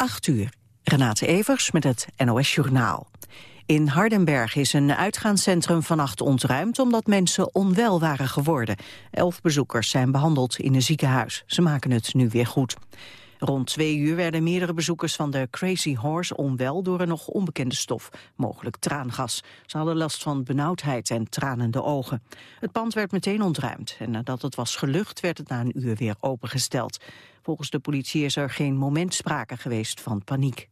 8 uur. Renate Evers met het NOS Journaal. In Hardenberg is een uitgaanscentrum vannacht ontruimd omdat mensen onwel waren geworden. Elf bezoekers zijn behandeld in een ziekenhuis. Ze maken het nu weer goed. Rond twee uur werden meerdere bezoekers van de Crazy Horse onwel door een nog onbekende stof, mogelijk traangas. Ze hadden last van benauwdheid en tranende ogen. Het pand werd meteen ontruimd en nadat het was gelucht werd het na een uur weer opengesteld. Volgens de politie is er geen moment sprake geweest van paniek.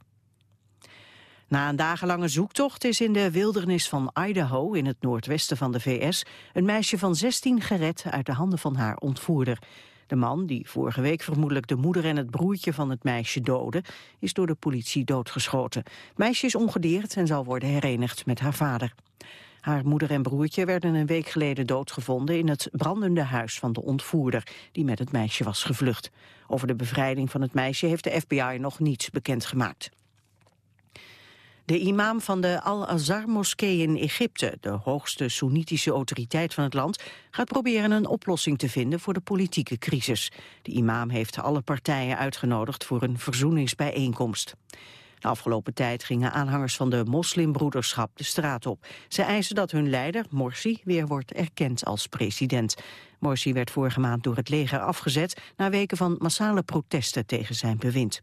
Na een dagenlange zoektocht is in de wildernis van Idaho, in het noordwesten van de VS, een meisje van 16 gered uit de handen van haar ontvoerder. De man, die vorige week vermoedelijk de moeder en het broertje van het meisje doodde, is door de politie doodgeschoten. Het meisje is ongedeerd en zal worden herenigd met haar vader. Haar moeder en broertje werden een week geleden doodgevonden in het brandende huis van de ontvoerder, die met het meisje was gevlucht. Over de bevrijding van het meisje heeft de FBI nog niets bekendgemaakt. De imam van de Al-Azhar-moskee in Egypte, de hoogste Soenitische autoriteit van het land, gaat proberen een oplossing te vinden voor de politieke crisis. De imam heeft alle partijen uitgenodigd voor een verzoeningsbijeenkomst. De afgelopen tijd gingen aanhangers van de moslimbroederschap de straat op. Ze eisen dat hun leider, Morsi, weer wordt erkend als president. Morsi werd vorige maand door het leger afgezet... na weken van massale protesten tegen zijn bewind.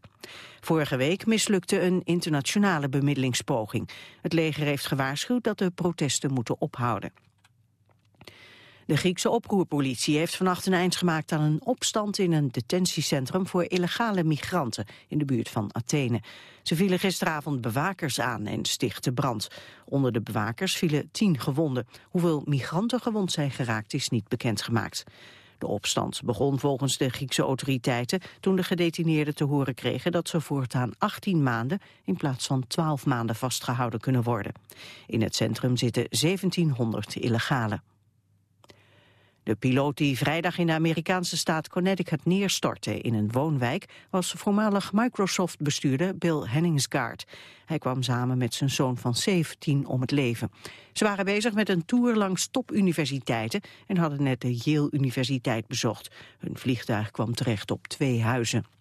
Vorige week mislukte een internationale bemiddelingspoging. Het leger heeft gewaarschuwd dat de protesten moeten ophouden. De Griekse oproerpolitie heeft vannacht een eind gemaakt aan een opstand in een detentiecentrum voor illegale migranten in de buurt van Athene. Ze vielen gisteravond bewakers aan en stichtten brand. Onder de bewakers vielen tien gewonden. Hoeveel migranten gewond zijn geraakt is niet bekendgemaakt. De opstand begon volgens de Griekse autoriteiten toen de gedetineerden te horen kregen dat ze voortaan 18 maanden in plaats van 12 maanden vastgehouden kunnen worden. In het centrum zitten 1700 illegalen. De piloot die vrijdag in de Amerikaanse staat Connecticut neerstortte in een woonwijk was voormalig Microsoft-bestuurder Bill Henningsgaard. Hij kwam samen met zijn zoon van 17 om het leven. Ze waren bezig met een tour langs topuniversiteiten en hadden net de Yale Universiteit bezocht. Hun vliegtuig kwam terecht op twee huizen.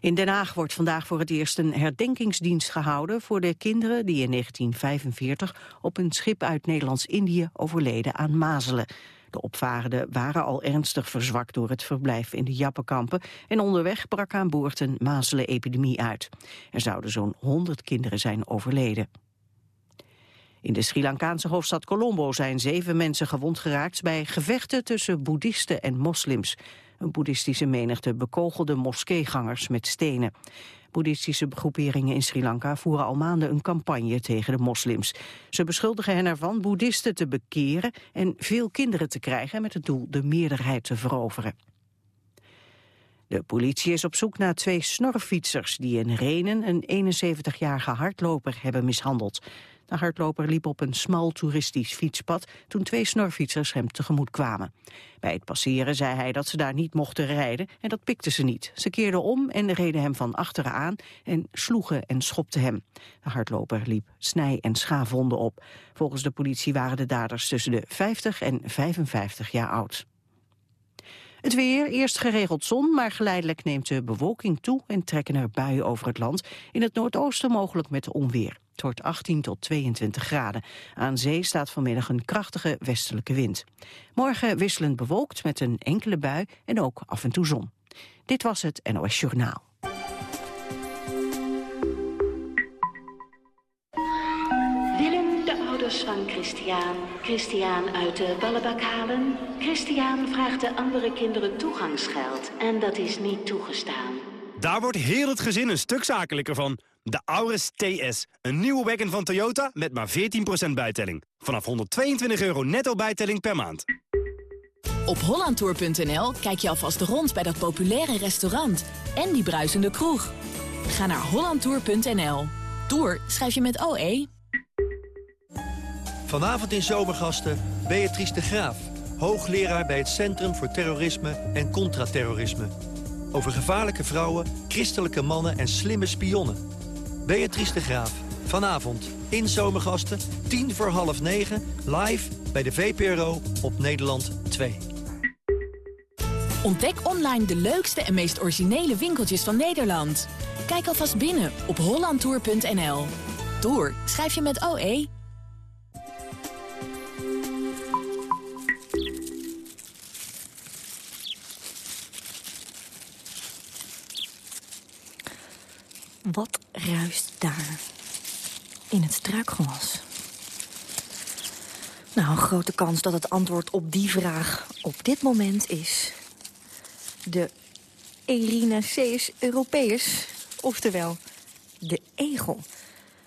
In Den Haag wordt vandaag voor het eerst een herdenkingsdienst gehouden voor de kinderen die in 1945 op een schip uit Nederlands-Indië overleden aan mazelen. De opvarenden waren al ernstig verzwakt door het verblijf in de Jappenkampen en onderweg brak aan boord een mazelenepidemie uit. Er zouden zo'n 100 kinderen zijn overleden. In de Sri Lankaanse hoofdstad Colombo zijn zeven mensen gewond geraakt bij gevechten tussen boeddhisten en moslims. Een boeddhistische menigte bekogelde moskeegangers met stenen. Boeddhistische groeperingen in Sri Lanka voeren al maanden een campagne tegen de moslims. Ze beschuldigen hen ervan boeddhisten te bekeren en veel kinderen te krijgen met het doel de meerderheid te veroveren. De politie is op zoek naar twee snorfietsers die in Renen een 71-jarige hardloper hebben mishandeld. De hardloper liep op een smal toeristisch fietspad toen twee snorfietsers hem tegemoet kwamen. Bij het passeren zei hij dat ze daar niet mochten rijden en dat pikten ze niet. Ze keerden om en reden hem van achteren aan en sloegen en schopten hem. De hardloper liep snij- en schaafwonden op. Volgens de politie waren de daders tussen de 50 en 55 jaar oud. Het weer, eerst geregeld zon, maar geleidelijk neemt de bewolking toe en trekken er buien over het land. In het noordoosten mogelijk met onweer. Het wordt 18 tot 22 graden. Aan zee staat vanmiddag een krachtige westelijke wind. Morgen wisselend bewolkt met een enkele bui en ook af en toe zon. Dit was het NOS Journaal. Van Christian, Christian uit de ballenbak halen. Christian vraagt de andere kinderen toegangsgeld en dat is niet toegestaan. Daar wordt heel het gezin een stuk zakelijker van. De Auris TS, een nieuwe wagon van Toyota met maar 14% bijtelling. Vanaf 122 euro netto bijtelling per maand. Op hollandtour.nl kijk je alvast rond bij dat populaire restaurant en die bruisende kroeg. Ga naar hollandtour.nl. Tour schrijf je met OE. Vanavond in Zomergasten Beatrice de Graaf, hoogleraar bij het Centrum voor Terrorisme en Contraterrorisme. Over gevaarlijke vrouwen, christelijke mannen en slimme spionnen. Beatrice de Graaf. Vanavond in Zomergasten, tien voor half negen, live bij de VPRO op Nederland 2. Ontdek online de leukste en meest originele winkeltjes van Nederland. Kijk alvast binnen op hollandtour.nl. Tour schrijf je met OE. Wat ruist daar in het struikgewas? Nou, een grote kans dat het antwoord op die vraag op dit moment is... de Erinaceus europeus, oftewel de egel.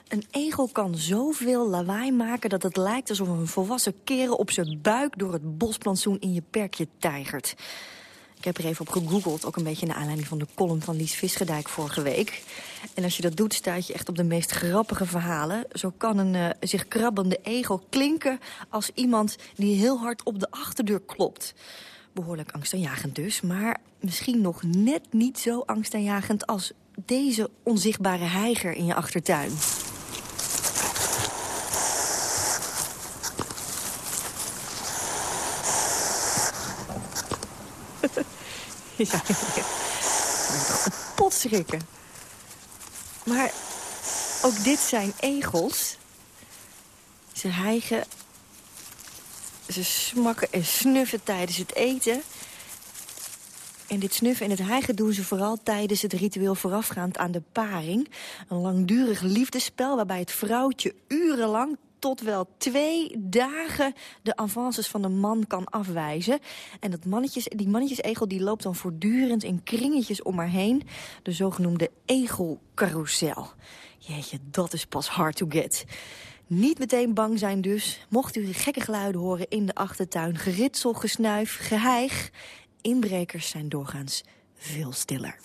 Een egel kan zoveel lawaai maken dat het lijkt alsof een volwassen kerel op zijn buik door het bosplantsoen in je perkje tijgert. Ik heb er even op gegoogeld, ook een beetje naar aanleiding van de column van Lies Visgedijk vorige week. En als je dat doet, staat je echt op de meest grappige verhalen. Zo kan een uh, zich krabbende egel klinken als iemand die heel hard op de achterdeur klopt. Behoorlijk angstaanjagend dus, maar misschien nog net niet zo angstaanjagend als deze onzichtbare heiger in je achtertuin. ja, kapot schrikken. Maar ook dit zijn egels. Ze hijgen, ze smakken en snuffen tijdens het eten. En dit snuffen en het hijgen doen ze vooral tijdens het ritueel voorafgaand aan de paring. Een langdurig liefdespel waarbij het vrouwtje urenlang tot wel twee dagen de avances van de man kan afwijzen. En dat mannetjes, die mannetjesegel die loopt dan voortdurend in kringetjes om haar heen. De zogenoemde egelcarousel. Jeetje, dat is pas hard to get. Niet meteen bang zijn dus. Mocht u gekke geluiden horen in de achtertuin, geritsel, gesnuif, geheig... inbrekers zijn doorgaans veel stiller.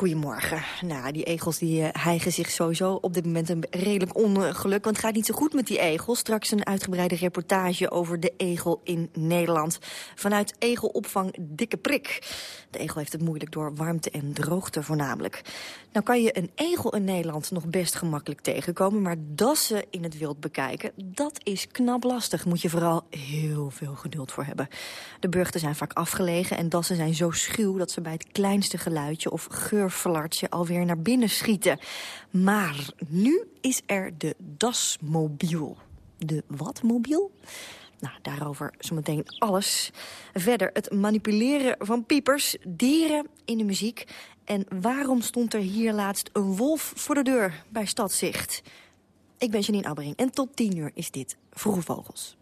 Goedemorgen. Nou, die egels die uh, hijgen zich sowieso op dit moment een redelijk ongeluk. Want het gaat niet zo goed met die egels. Straks een uitgebreide reportage over de egel in Nederland. Vanuit egelopvang Dikke Prik. De egel heeft het moeilijk door warmte en droogte voornamelijk. Nou kan je een egel in Nederland nog best gemakkelijk tegenkomen. Maar dassen in het wild bekijken, dat is knap lastig. Moet je vooral heel veel geduld voor hebben. De burchten zijn vaak afgelegen en dassen zijn zo schuw... dat ze bij het kleinste geluidje of geur je alweer naar binnen schieten. Maar nu is er de dasmobiel. De wat mobiel? Nou, daarover zometeen alles. Verder het manipuleren van piepers, dieren in de muziek... en waarom stond er hier laatst een wolf voor de deur bij Stadzicht? Ik ben Janine Abbering en tot tien uur is dit Vroege Vogels.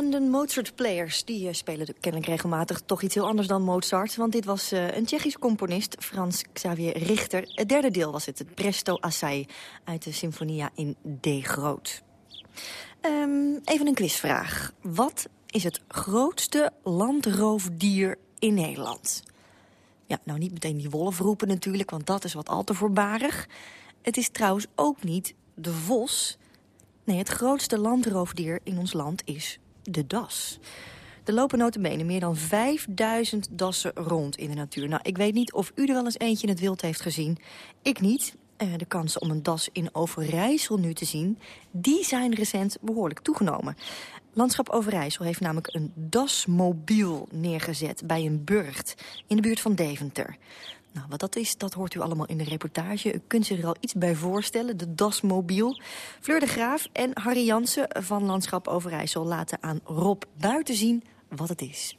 London Mozart Players die uh, spelen kennelijk regelmatig toch iets heel anders dan Mozart. Want dit was uh, een Tsjechisch componist, Frans Xavier Richter. Het derde deel was het, het Presto Assai uit de Sinfonia in D groot. Um, even een quizvraag. Wat is het grootste landroofdier in Nederland? Ja, nou niet meteen die wolf roepen natuurlijk, want dat is wat al te voorbarig. Het is trouwens ook niet de vos. Nee, het grootste landroofdier in ons land is de das. Er lopen notabene meer dan 5000 dassen rond in de natuur. Nou, ik weet niet of u er wel eens eentje in het wild heeft gezien. Ik niet. Uh, de kansen om een das in Overijssel nu te zien... die zijn recent behoorlijk toegenomen. Landschap Overijssel heeft namelijk een dasmobiel neergezet bij een burcht... in de buurt van Deventer. Nou, wat dat is, dat hoort u allemaal in de reportage. U kunt zich er al iets bij voorstellen, de dasmobiel. Fleur de Graaf en Harry Jansen van Landschap Overijssel... laten aan Rob Buiten zien wat het is.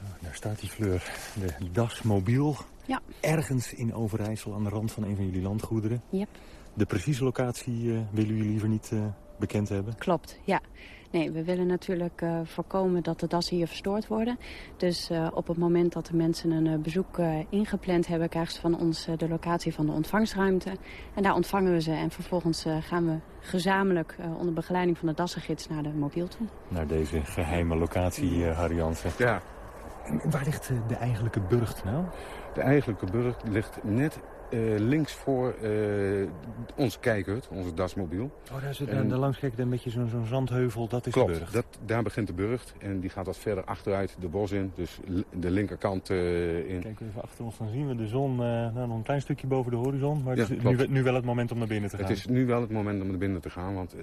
Nou, daar staat die Fleur, de dasmobiel. Ja. Ergens in Overijssel aan de rand van een van jullie landgoederen. Yep. De precieze locatie uh, willen jullie liever niet uh, bekend hebben? Klopt, ja. Nee, we willen natuurlijk uh, voorkomen dat de dassen hier verstoord worden. Dus uh, op het moment dat de mensen een uh, bezoek ingepland hebben... krijgen ze van ons de locatie van de ontvangstruimte. En daar ontvangen we ze en vervolgens gaan we gezamenlijk... onder begeleiding van de dassengids naar de mobiel toe. Naar deze geheime locatie, Harry Jansen. Ja. En waar ligt de eigenlijke burcht nou? De eigenlijke burcht ligt net uh, links voor uh, onze kijkhut, onze dasmobiel. Oh, daar zit en, daar langs kijkt een beetje zo'n zo zandheuvel, dat is klopt, de burcht. Dat, daar begint de burcht en die gaat wat verder achteruit de bos in, dus de linkerkant uh, in. Kijk even achter ons, dan zien we de zon nou, nog een klein stukje boven de horizon. Maar ja, het is nu, nu, wel het moment om naar binnen te gaan. Het is nu wel het moment om naar binnen te gaan, want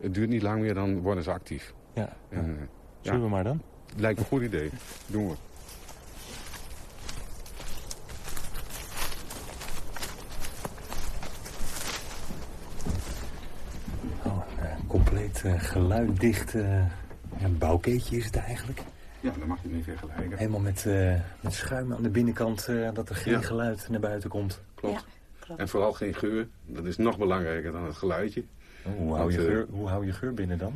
het duurt niet lang meer, dan worden ze actief. Ja, en, Zullen we maar dan? Lijkt me een goed idee, doen we. Compleet uh, geluiddicht uh, ja, bouwkeetje is het eigenlijk. Ja, dat mag je niet vergelijken. Helemaal met, uh, met schuim aan de binnenkant, dat er geen ja. geluid naar buiten komt. Klopt. Ja, klopt. En vooral geen geur. Dat is nog belangrijker dan het geluidje. Oh, hoe, hou je geur, hoe hou je geur binnen dan?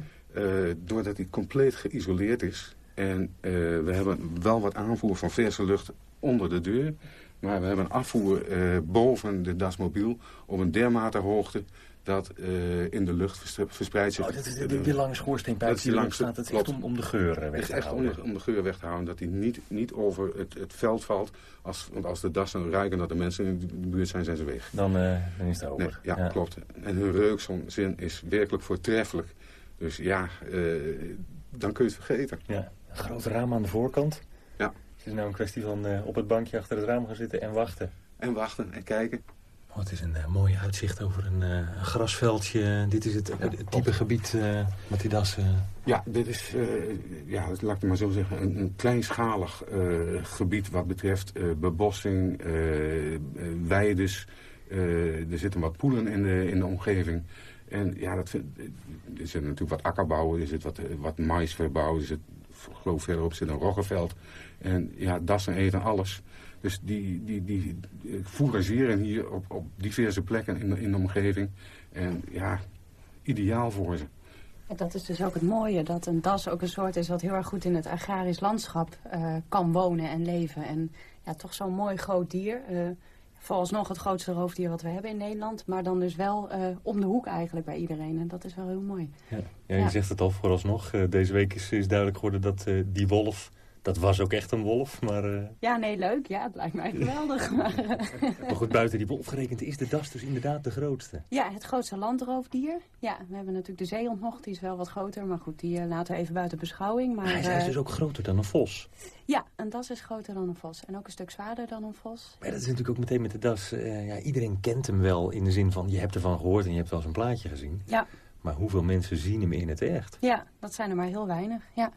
doordat hij compleet geïsoleerd is. En we hebben wel wat aanvoer van verse lucht onder de deur. Maar we hebben afvoer boven de dasmobiel op een dermate hoogte dat uh, in de lucht verspreidt zich... Oh, dat is die, die, die lange schoorsteenpijp die langs staat. Het is echt om, om, de geur weg te houden. Echt om de, om de, geur weg te houden. Dat hij niet, niet over het, het veld valt. Als, want als de dassen ruiken dat de mensen in de buurt zijn, zijn ze weg. Dan, uh, dan is het over. Nee, ja, ja, klopt. En hun reukzin is werkelijk voortreffelijk. Dus ja, uh, dan kun je het vergeten. Ja, een groot raam aan de voorkant. Ja. Het is nou een kwestie van op het bankje achter het raam gaan zitten en wachten. En wachten en kijken. Oh, het is een uh, mooi uitzicht over een, uh, een grasveldje. Dit is het, ja, het type gebied uh, met die dassen. Ja, dit is, ja, laat ik maar zo zeggen, een, een kleinschalig gebied wat betreft bebossing, weides. er zitten wat poelen in de, in de omgeving. En ja, dat vind, er zit natuurlijk wat akkerbouw, er zit wat, wat maisverbouw, er zit, geloof verderop zit een roggenveld. En ja, dassen eten alles. Dus die, die, die fourageren hier op, op diverse plekken in de, in de omgeving. En ja, ideaal voor ze. En dat is dus ook het mooie, dat een das ook een soort is wat heel erg goed in het agrarisch landschap uh, kan wonen en leven. En ja, toch zo'n mooi groot dier. Uh, vooralsnog het grootste roofdier wat we hebben in Nederland. Maar dan dus wel uh, om de hoek eigenlijk bij iedereen. En dat is wel heel mooi. Ja, ja je ja. zegt het al vooralsnog. deze week is, is duidelijk geworden dat die wolf dat was ook echt een wolf, maar... Uh... Ja, nee, leuk. Ja, het lijkt mij geweldig. maar, maar goed, buiten die wolf gerekend is de das dus inderdaad de grootste. Ja, het grootste landroofdier. Ja, we hebben natuurlijk de zeehond nog, die is wel wat groter. Maar goed, die uh, laten we even buiten beschouwing. Maar, hij is dus ook groter dan een vos. Ja, een das is groter dan een vos. En ook een stuk zwaarder dan een vos. Maar dat is natuurlijk ook meteen met de das. Ja, iedereen kent hem wel in de zin van, je hebt ervan gehoord en je hebt wel eens een plaatje gezien. Ja. Maar hoeveel mensen zien hem in het echt? Ja, dat zijn er maar heel weinig, ja.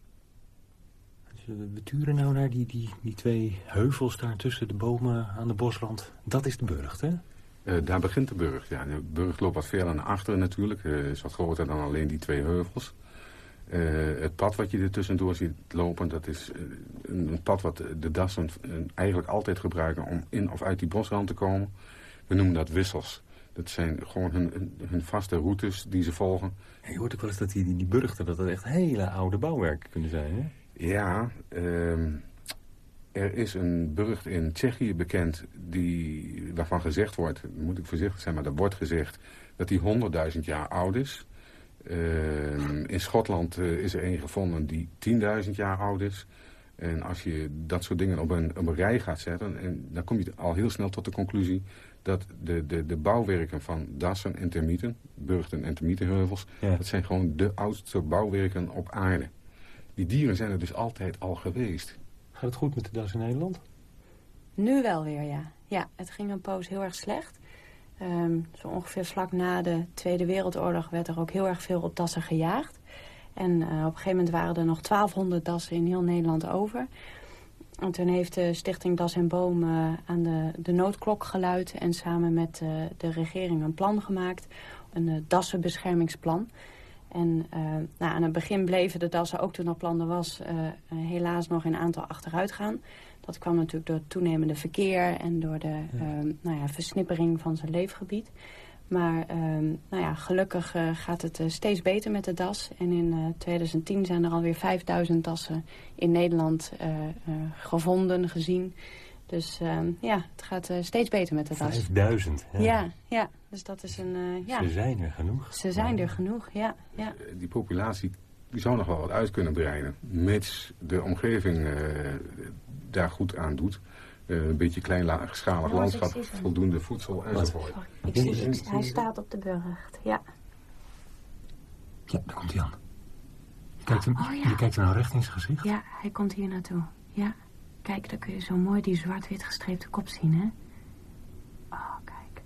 We turen nou naar die, die, die twee heuvels daar tussen de bomen aan de bosrand. Dat is de burcht, hè? Uh, daar begint de burcht, ja. De burcht loopt wat verder naar achteren natuurlijk. Uh, is wat groter dan alleen die twee heuvels. Uh, het pad wat je er tussendoor ziet lopen, dat is een, een, pad wat de dassen eigenlijk altijd gebruiken om in of uit die bosrand te komen. We noemen dat wissels. Dat zijn gewoon hun, hun, vaste routes die ze volgen. je hoort ook wel eens dat die, die, burchten, dat dat echt hele oude bouwwerken kunnen zijn, hè? Ja, ehm, er is een burcht in Tsjechië bekend die, waarvan gezegd wordt, moet ik voorzichtig zijn, maar er wordt gezegd dat die 100.000 jaar oud is. Ehm, in Schotland eh, is er een gevonden die 10.000 jaar oud is. En als je dat soort dingen op een, op een rij gaat zetten... En dan kom je al heel snel tot de conclusie... dat de, de, de bouwwerken van dassen en termieten... burchten en termietenheuvels... dat zijn gewoon de oudste bouwwerken op aarde. Die dieren zijn er dus altijd al geweest. Gaat het goed met de das in Nederland? Nu wel weer, ja. Ja, het ging een poos heel erg slecht. Ehm, zo ongeveer vlak na de Tweede Wereldoorlog werd er ook heel erg veel op dassen gejaagd. En uh, op een gegeven moment waren er nog 1200 dassen in heel Nederland over. En toen heeft de stichting Das en Boom uh, aan de, de noodklok geluid... en samen met uh, de regering een plan gemaakt, een dassenbeschermingsplan... En uh, nou, aan het begin bleven de dassen, ook toen er plannen was, uh, helaas nog een aantal achteruit gaan. Dat kwam natuurlijk door het toenemende verkeer en door de ja. uh, nou ja, versnippering van zijn leefgebied. Maar nou ja, gelukkig gaat het steeds beter met de das. En in uh, 2010 zijn er alweer 5000 dassen in Nederland gevonden, gezien. Dus ehm, ja, het gaat steeds beter met de das. 5000? Ja. ja, ja. Dus dat is een... ja. Ze zijn er genoeg. Ze zijn er genoeg, ja. ja. Die populatie die zou nog wel wat uit kunnen breiden. Mits de omgeving daar goed aan doet. Uh, een beetje kleinschalig oh, landschap, voldoende voedsel enzovoort. Ik zie, ik, hij staat op de burcht, ja. Ja, daar komt hij aan. Je kijkt, hem, oh, ja. je kijkt hem nou recht in zijn gezicht? Ja, hij komt hier naartoe. Ja. Kijk, dan kun je zo mooi die zwart-wit gestreepte kop zien, hè? Oh, kijk.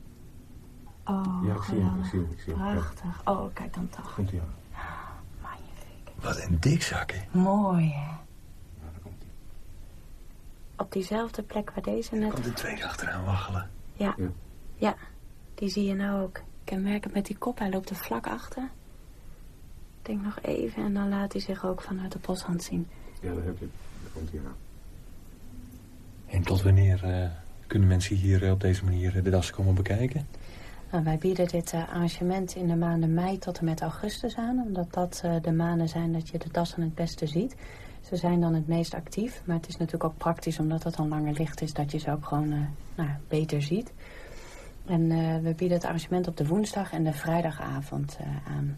Oh, ja, ik zie hem, ik zie hem. Ik zie hem. Prachtig. Oh, kijk dan toch. Komt hij aan. Oh, magnifiek. Wat een dikzak, hè? Mooi, hè? op diezelfde plek waar deze net... Komt de tweede achteraan waggelen. Ja. ja. ja, die zie je nou ook. Kenmerkend met die kop, hij loopt er vlak achter. Ik denk nog even en dan laat hij zich ook vanuit de boshand zien. Ja, daar heb je. Daar komt hij aan. En tot wanneer uh, kunnen mensen hier uh, op deze manier uh, de das komen bekijken? Nou, wij bieden dit arrangement in de maanden mei tot en met augustus aan. Omdat dat de maanden zijn dat je de dassen het beste ziet. Ze zijn dan het meest actief, maar het is natuurlijk ook praktisch omdat het dan langer licht is dat je ze ook gewoon nou, beter ziet. En we bieden het arrangement op de woensdag en de vrijdagavond aan.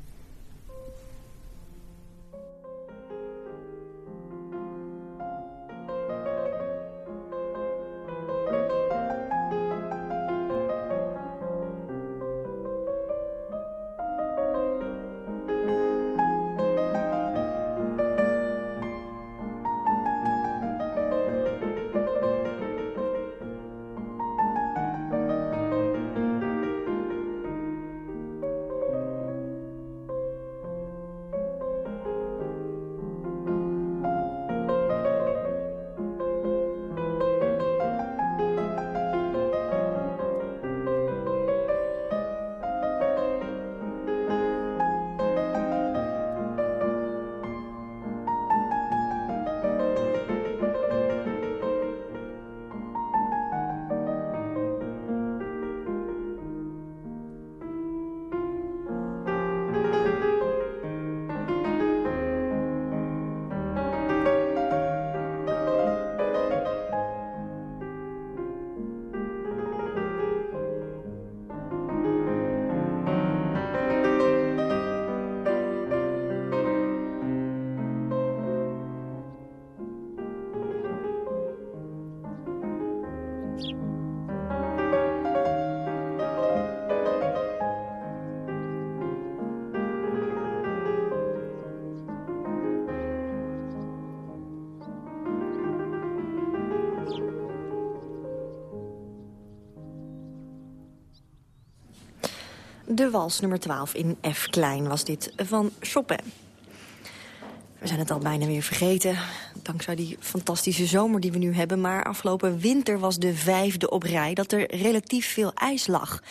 De wals nummer 12 in F klein was dit van Chopin. We zijn het al bijna weer vergeten, dankzij die fantastische zomer die we nu hebben. Maar afgelopen winter was de vijfde op rij dat er relatief veel ijs lag.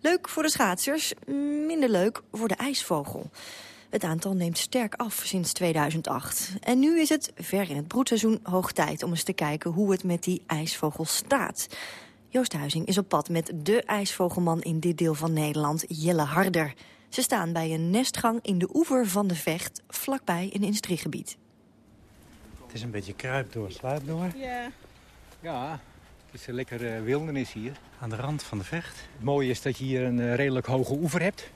Leuk voor de schaatsers, minder leuk voor de ijsvogel. Het aantal neemt sterk af sinds 2008. En nu is het ver in het broedseizoen hoog tijd om eens te kijken hoe het met die ijsvogel staat. Joost Huizing is op pad met de ijsvogelman in dit deel van Nederland, Jelle Harder. Ze staan bij een nestgang in de oever van de Vecht, vlakbij een industriegebied. Het is een beetje kruip door, sluip door. Ja. Ja, het is een lekker wildernis hier. Aan de rand van de Vecht. Het mooie is dat je hier een redelijk hoge oever hebt.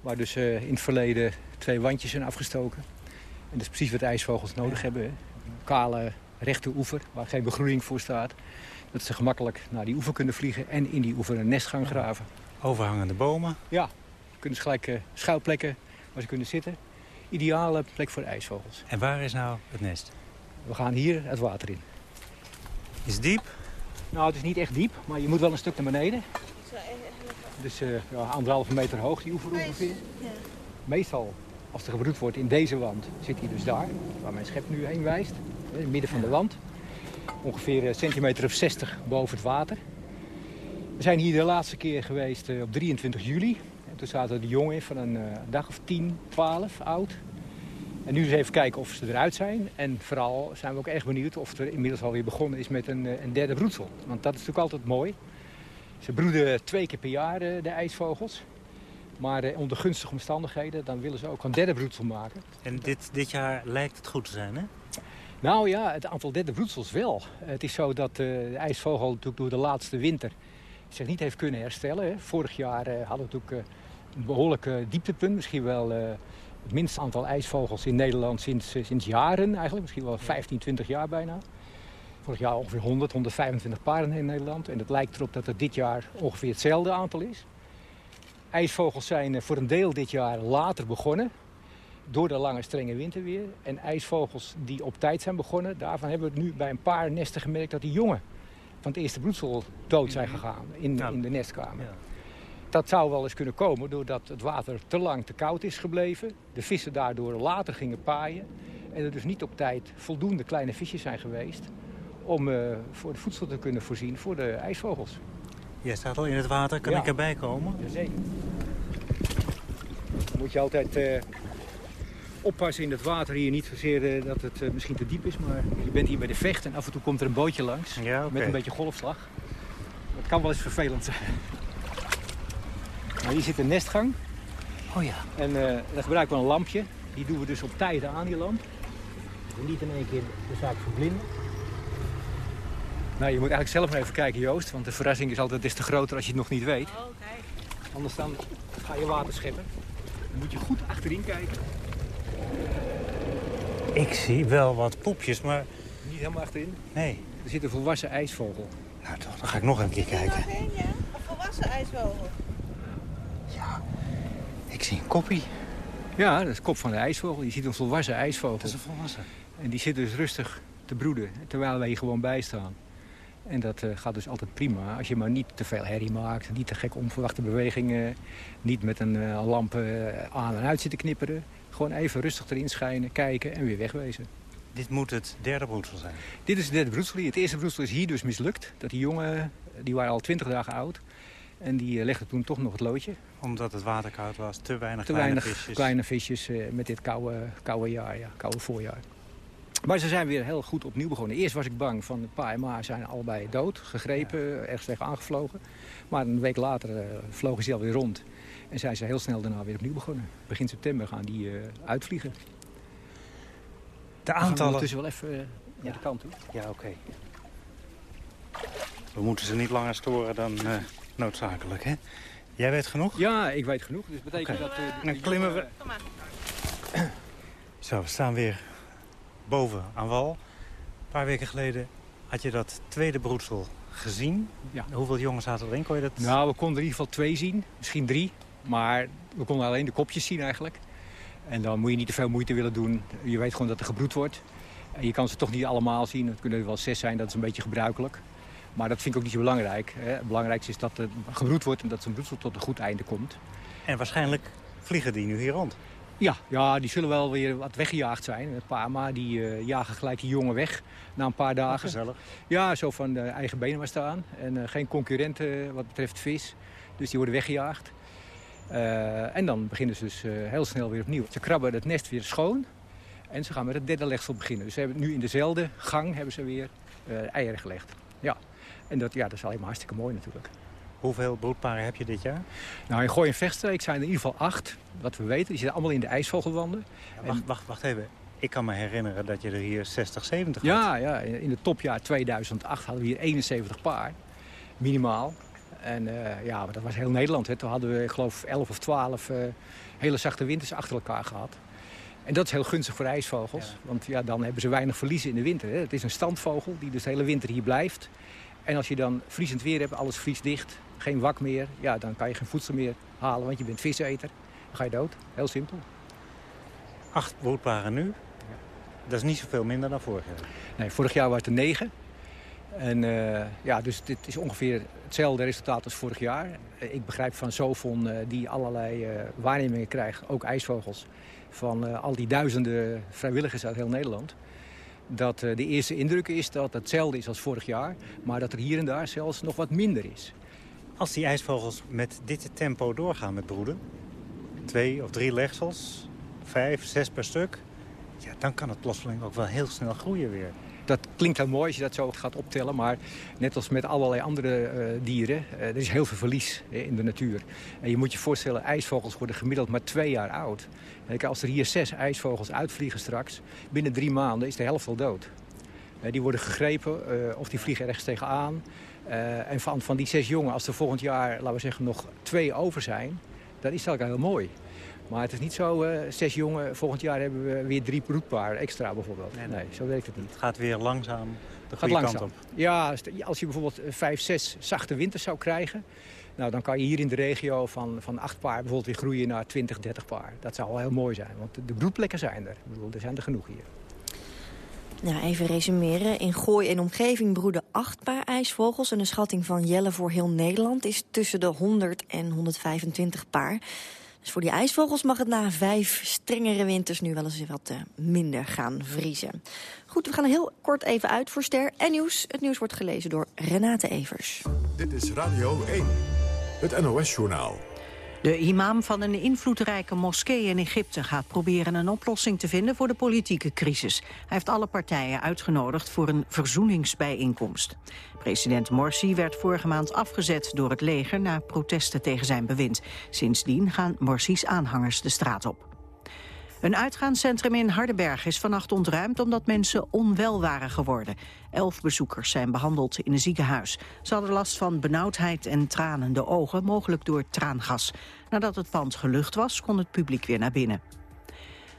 Waar dus in het verleden twee wandjes zijn afgestoken. En dat is precies wat ijsvogels nodig hebben. Een kale, rechte oever, waar geen begroeiing voor staat. Dat ze gemakkelijk naar die oever kunnen vliegen en in die oever een nest gaan graven. Overhangende bomen. Ja, kunnen ze gelijk uh, schuilplekken waar ze kunnen zitten. Ideale plek voor ijsvogels. En waar is nou het nest? We gaan hier het water in. Is het diep? Nou, het is niet echt diep, maar je moet wel een stuk naar beneden. Dus uh, ja, anderhalve meter hoog, die oever ongeveer. Ja. Meestal, als er gebroed wordt in deze wand, zit hij dus daar. Waar mijn schep nu heen wijst. In het midden van de wand. Ongeveer een centimeter of 60 boven het water. We zijn hier de laatste keer geweest op 23 juli. En toen zaten de jongen van een uh, dag of 10, 12 oud. En nu eens even kijken of ze eruit zijn. En vooral zijn we ook erg benieuwd of er inmiddels alweer begonnen is met een, een derde broedsel. Want dat is natuurlijk altijd mooi. Ze broeden twee keer per jaar, de ijsvogels. Maar eh, onder gunstige omstandigheden, dan willen ze ook een derde broedsel maken. En dit, dit jaar lijkt het goed te zijn, hè? Nou ja, het aantal derde broedsels wel. Het is zo dat uh, de ijsvogel natuurlijk door de laatste winter zich niet heeft kunnen herstellen. Hè. Vorig jaar uh, hadden we natuurlijk uh, een behoorlijk dieptepunt. Misschien wel het minste aantal ijsvogels in Nederland sinds, sinds jaren eigenlijk. Misschien wel 15, 20 jaar bijna. Vorig jaar ongeveer 100, 125 paren in Nederland. En het lijkt erop dat het dit jaar ongeveer hetzelfde aantal is. IJsvogels zijn voor een deel dit jaar later begonnen. Door de lange strenge winterweer. En ijsvogels die op tijd zijn begonnen. Daarvan hebben we nu bij een paar nesten gemerkt dat die jongen van het eerste broedsel dood zijn gegaan in, ja. in de nestkamer. Ja. Dat zou wel eens kunnen komen doordat het water te lang te koud is gebleven. De vissen daardoor later gingen paaien. En er dus niet op tijd voldoende kleine visjes zijn geweest... om uh, voor het voedsel te kunnen voorzien voor de ijsvogels. Jij staat al in het water. Kan Ja. ik erbij komen? Jazeker. Dan moet je altijd eh, oppassen in het water hier. Niet zozeer eh, dat het eh, misschien te diep is, maar je bent hier bij de vecht en af en toe komt er een bootje langs. Ja. Met een beetje golfslag. Dat kan wel eens vervelend zijn. Nou, hier zit een nestgang. Oh ja. En eh dan gebruiken we een lampje. Die doen we dus op tijd aan, die lamp. En niet in één keer de zaak verblinden. Nou, je moet eigenlijk zelf maar even kijken, Joost. Want de verrassing is altijd des te groter als je het nog niet weet. Anders dan ga je water scheppen. Dan moet je goed achterin kijken. Ik zie wel wat poepjes, maar Niet helemaal achterin. nee. Er zit een volwassen ijsvogel. Nou, toch, dan ga ik nog een keer kijken. Een volwassen ijsvogel. Ik zie een koppie. Ja, dat is de kop van de ijsvogel. Je ziet een volwassen ijsvogel. Dat is een volwassen. En die zit dus rustig te broeden, terwijl wij hier gewoon bij staan. En dat eh, gaat dus altijd prima. Als je maar niet te veel herrie maakt, niet te gek onverwachte bewegingen... niet met een eh, lamp eh, aan en uit zitten knipperen. Gewoon even rustig erin schijnen, kijken en weer wegwezen. Dit moet het derde broedsel zijn. Dit is het derde broedsel. Het eerste broedsel is hier dus mislukt. Dat die jongen, die waren al twintig dagen oud. En die eh, legden toen toch nog het loodje. Omdat het water koud was, te weinig Te kleine weinig visjes. kleine visjes eh, met dit koude, koude jaar, ja, koude voorjaar. Maar ze zijn weer heel goed opnieuw begonnen. Eerst was ik bang van pa en ma zijn allebei dood, gegrepen, ergens tegen aangevlogen. Maar een week later eh, vlogen ze alweer rond. En zijn ze heel snel daarna weer opnieuw begonnen. Begin september gaan die eh, uitvliegen. De We aantallen... ondertussen wel even eh, naar de kant toe. Ja, oké. We moeten ze niet langer storen dan eh, noodzakelijk, hè? Jij weet genoeg? Ja, ik weet genoeg. Dus betekent dat... eh, Dan klimmen we. Zo, we staan weer boven aan wal. Een paar weken geleden had je dat tweede broedsel gezien. Ja. Hoeveel jongens zaten erin? Kon je dat... Nou, we konden er in ieder geval twee zien. Misschien drie. Maar we konden alleen de kopjes zien eigenlijk. En dan moet je niet te veel moeite willen doen. Je weet gewoon dat er gebroed wordt. En je kan ze toch niet allemaal zien. Het kunnen er wel zes zijn, dat is een beetje gebruikelijk. Maar dat vind ik ook niet zo belangrijk. Hè. Het belangrijkste is dat er gebroed wordt en dat zijn broedsel tot een goed einde komt. En waarschijnlijk vliegen die nu hier rond. Ja, ja, die zullen wel weer wat weggejaagd zijn. Het paar maar die eh, jagen gelijk die jongen weg na een paar dagen. Gezellig. Ja, zo van de eigen benen maar staan. En eh, geen concurrenten wat betreft vis. Dus die worden weggejaagd. Eh, en dan beginnen ze dus eh, heel snel weer opnieuw. Ze krabben het nest weer schoon. En ze gaan met het derde legsel beginnen. Dus ze hebben nu in dezelfde gang hebben ze weer eh, eieren gelegd. Ja. En dat, ja, dat is alleen maar hartstikke mooi natuurlijk. Hoeveel broedparen heb je dit jaar? Nou, in Gooi en Vechtstreek zijn er in ieder geval acht, wat we weten. Die zitten allemaal in de ijsvogelwanden. Ja, wacht, wacht, wacht even. Ik kan me herinneren dat je er hier 60, 70 had. Ja, ja in het topjaar 2008 hadden we hier 71 paar, minimaal. En uh, ja, dat was heel Nederland. Hè. Toen hadden we, ik geloof, 11 of 12 uh, hele zachte winters achter elkaar gehad. En dat is heel gunstig voor ijsvogels. Ja. Want ja, dan hebben ze weinig verliezen in de winter. Hè. Het is een standvogel die dus de hele winter hier blijft. En als je dan vriezend weer hebt, alles vriesdicht, geen wak meer... ja, dan kan je geen voedsel meer halen, want je bent viseter. Dan ga je dood. Heel simpel. Acht broedparen nu. Dat is niet zoveel minder dan vorig jaar. Nee, vorig jaar waren het er negen. En uh, ja, dus dit is ongeveer hetzelfde resultaat als vorig jaar. Ik begrijp van Sofon, uh, die allerlei uh, waarnemingen krijgt, ook ijsvogels... van al die duizenden vrijwilligers uit heel Nederland... dat de eerste indruk is dat het hetzelfde is als vorig jaar... maar dat er hier en daar zelfs nog wat minder is. Als die ijsvogels met dit tempo doorgaan met broeden... twee of drie legsels, vijf, zes per stuk... Ja, dan kan het plotseling ook wel heel snel groeien weer dat klinkt heel mooi als je dat zo gaat optellen. Maar net als met allerlei andere uh, dieren, uh, er is heel veel verlies uh, in de natuur. En je moet je voorstellen, ijsvogels worden gemiddeld maar twee jaar oud. Als er hier zes ijsvogels uitvliegen straks, binnen drie maanden is de helft al dood. die worden gegrepen of die vliegen ergens tegenaan. en van, van die zes jongen, als er volgend jaar, laten we zeggen, nog twee over zijn... dan is dat heel mooi. Maar het is niet zo, uh, zes jongen, volgend jaar hebben we weer drie broedpaar extra bijvoorbeeld. Nee, nee, zo werkt het niet. Het gaat weer langzaam de gaat langzaam. kant op. Ja, als je bijvoorbeeld vijf, zes zachte winters zou krijgen... Nou, dan kan je hier in de regio van, van acht paar bijvoorbeeld weer groeien naar 20, 30 paar. Dat zou wel heel mooi zijn, want de broedplekken zijn er. Ik bedoel, er zijn er genoeg hier. Nou, even resumeren. In Gooi en omgeving broeden acht paar ijsvogels... en de schatting van Jelle voor heel Nederland is tussen de 100 en 125 paar. Dus voor die ijsvogels mag het na vijf strengere winters nu wel eens wat uh, minder gaan vriezen. Goed, we gaan heel kort even uit voor Ster en Nieuws. Het nieuws wordt gelezen door Renate Evers. Dit is Radio 1, het NOS-journaal. De imam van een invloedrijke moskee in Egypte gaat proberen een oplossing te vinden voor de politieke crisis. Hij heeft alle partijen uitgenodigd voor een verzoeningsbijeenkomst. President Morsi werd vorige maand afgezet door het leger na protesten tegen zijn bewind. Sindsdien gaan Morsi's aanhangers de straat op. Een uitgaanscentrum in Hardenberg is vannacht ontruimd omdat mensen onwel waren geworden. Elf bezoekers zijn behandeld in een ziekenhuis. Ze hadden last van benauwdheid en tranende ogen, mogelijk door traangas. Nadat het pand gelucht was, kon het publiek weer naar binnen.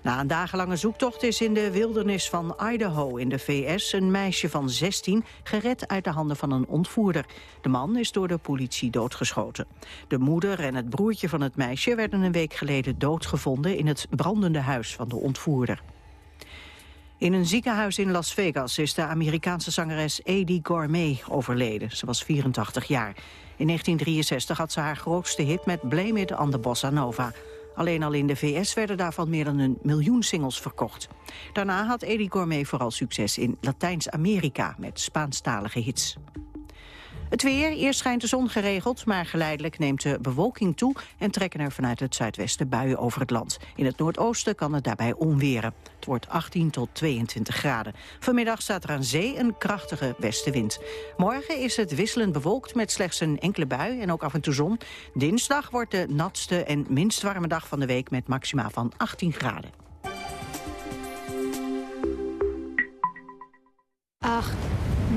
Na een dagenlange zoektocht is in de wildernis van Idaho in de VS... een meisje van 16 gered uit de handen van een ontvoerder. De man is door de politie doodgeschoten. De moeder en het broertje van het meisje werden een week geleden doodgevonden... in het brandende huis van de ontvoerder. In een ziekenhuis in Las Vegas is de Amerikaanse zangeres Eddie Gourmet overleden. Ze was 84 jaar. In 1963 had ze haar grootste hit met Blame It on the Bossa Nova... Alleen al in de VS werden daarvan meer dan een miljoen singles verkocht. Daarna had Eddie Gourmet vooral succes in Latijns-Amerika met Spaanstalige hits. Het weer, eerst schijnt de zon geregeld, maar geleidelijk neemt de bewolking toe en trekken er vanuit het zuidwesten buien over het land. In het noordoosten kan het daarbij onweren. Het wordt 18 tot 22 graden. Vanmiddag staat er aan zee een krachtige westenwind. Morgen is het wisselend bewolkt met slechts een enkele bui en ook af en toe zon. Dinsdag wordt de natste en minst warme dag van de week met maxima van 18 graden. 8,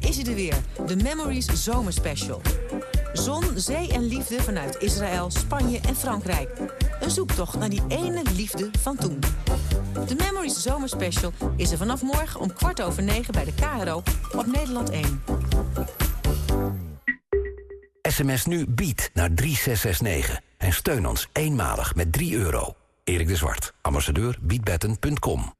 is het er weer. De Memories Zomerspecial. Zon, zee en liefde vanuit Israël, Spanje en Frankrijk. Een zoektocht naar die ene liefde van toen. De Memories Zomerspecial is er vanaf morgen om kwart over negen bij de KRO op Nederland 1. SMS nu bied naar 3669 en steun ons eenmalig met 3 euro. Erik de Zwart, ambassadeur biedbetten.com.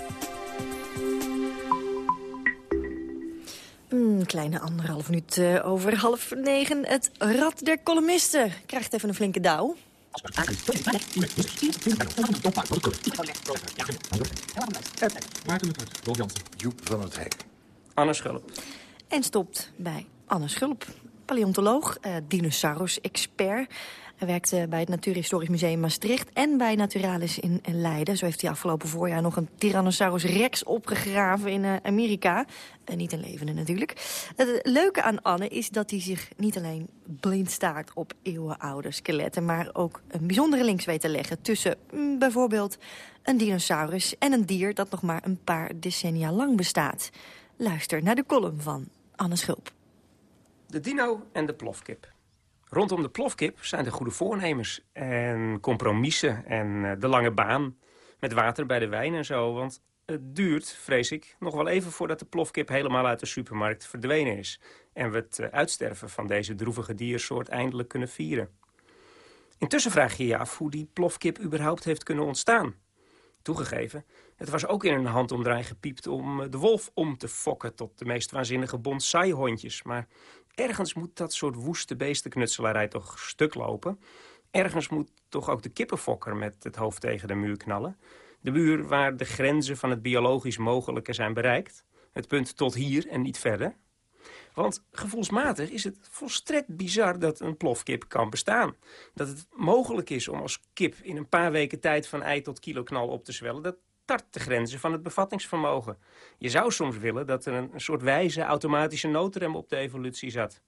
Een kleine anderhalf minuut eh, over half negen. Het rad der columnisten krijgt even een flinke douw. Maarten het Hart, Rolf Jansen. Joep van het Hek. Anne Schulp. En stopt bij Anne Schulp, paleontoloog, eh, dinosaurus-expert. Hij werkte bij het Natuurhistorisch Museum Maastricht en bij Naturalis in Leiden. Zo heeft hij afgelopen voorjaar nog een Tyrannosaurus rex opgegraven in eh, Amerika. Eh, niet een levende natuurlijk. Het leuke aan Anne is dat hij zich niet alleen blind staart op eeuwenoude skeletten... maar ook een bijzondere links weet te leggen tussen mm, bijvoorbeeld een dinosaurus... en een dier dat nog maar een paar decennia lang bestaat. Luister naar de column van Anne Schulp. De dino en de plofkip. Rondom de plofkip zijn de goede voornemens en compromissen en eh, de lange baan met water bij de wijn en zo. Want het duurt, vrees ik, nog wel even voordat de plofkip helemaal uit de supermarkt verdwenen is. En we het eh, uitsterven van deze droevige diersoort eindelijk kunnen vieren. Intussen vraag je je af hoe die plofkip überhaupt heeft kunnen ontstaan. Toegegeven, het was ook in een handomdraai gepiept om eh, de wolf om te fokken tot de meest waanzinnige bonsai-hondjes. Maar ergens moet dat soort woeste beestenknutselarij toch stuk lopen. Ergens moet toch ook de kippenfokker met het hoofd tegen de muur knallen. De muur waar de grenzen van het biologisch mogelijke zijn bereikt. Het punt tot hier en niet verder. Want gevoelsmatig is het volstrekt bizar dat een plofkip kan bestaan. Dat het mogelijk is om als kip in een paar weken tijd van ei tot kiloknal op te zwellen... dat tart de grenzen van het bevattingsvermogen. Je zou soms willen dat er een, een soort wijze automatische noodrem op de evolutie zat.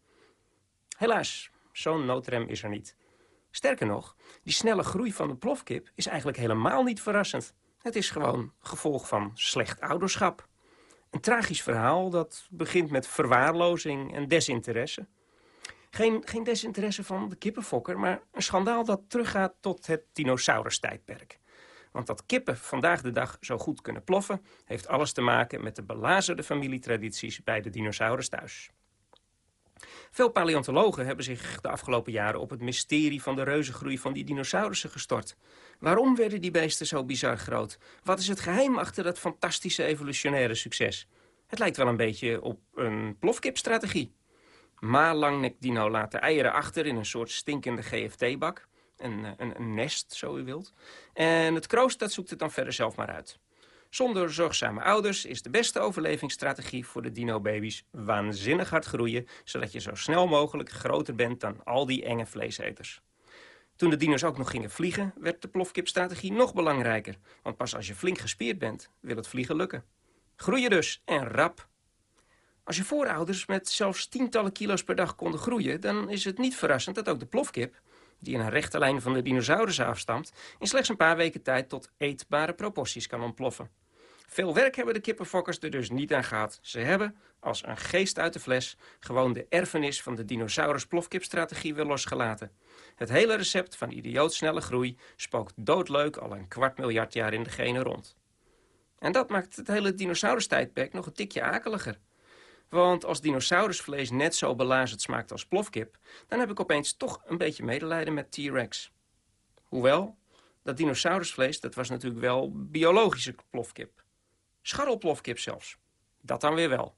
Helaas, zo'n noodrem is er niet. Sterker nog, die snelle groei van de plofkip is eigenlijk helemaal niet verrassend. Het is gewoon gevolg van slecht ouderschap. Een tragisch verhaal dat begint met verwaarlozing en desinteresse. Geen, geen desinteresse van de kippenfokker, maar een schandaal dat teruggaat tot het dinosaurus-tijdperk. Want dat kippen vandaag de dag zo goed kunnen ploffen... heeft alles te maken met de belazerde familietradities bij de dinosaurus thuis. Veel paleontologen hebben zich de afgelopen jaren op het mysterie van de reuzengroei van die dinosaurussen gestort. Waarom werden die beesten zo bizar groot? Wat is het geheim achter dat fantastische evolutionaire succes? Het lijkt wel een beetje op een plofkipstrategie. Ma langnek dino laat de eieren achter in een soort stinkende GFT-bak. Een, een, een, nest, zo u wilt. En het kroost dat zoekt het dan verder zelf maar uit. Zonder zorgzame ouders is de beste overlevingsstrategie voor de dino-baby's waanzinnig hard groeien, zodat je zo snel mogelijk groter bent dan al die enge vleeseters. Toen de dino's ook nog gingen vliegen, werd de plofkipstrategie nog belangrijker. Want pas als je flink gespierd bent, wil het vliegen lukken. Groeien dus, en rap. Als je voorouders met zelfs tientallen kilo's per dag konden groeien... dan is het niet verrassend dat ook de plofkip, die in een rechte lijn van de dinosaurussen afstamt... in slechts een paar weken tijd tot eetbare proporties kan ontploffen. Veel werk hebben de kippenfokkers er dus niet aan gehad. Ze hebben, als een geest uit de fles, gewoon de erfenis van de dinosaurus-plofkipstrategie weer losgelaten. Het hele recept van idiootsnelle groei spookt doodleuk al een kwart miljard jaar in de genen rond. En dat maakt het hele dinosaurustijdperk nog een tikje akeliger. Want als dinosaurusvlees net zo belazerd smaakt als plofkip... dan heb ik opeens toch een beetje medelijden met T-Rex. Hoewel, dat dinosaurusvlees dat was natuurlijk wel biologische plofkip. Scharrelplofkip zelfs. Dat dan weer wel.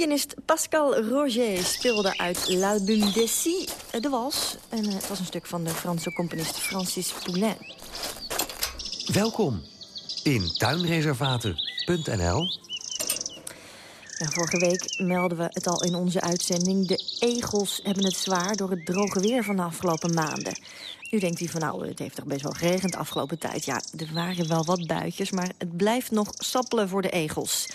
Pianist Pascal Roger speelde uit L'Album Dessy de wals. En het was een stuk van de Franse componist Francis Poulenc. Welkom in tuinreservaten.nl. Nou, vorige week melden we het al in onze uitzending. De egels hebben het zwaar door het droge weer van de afgelopen maanden. Nu denkt u van nou, het heeft toch best wel geregend de afgelopen tijd. Ja, er waren wel wat buitjes, maar het blijft nog sappelen voor de egels.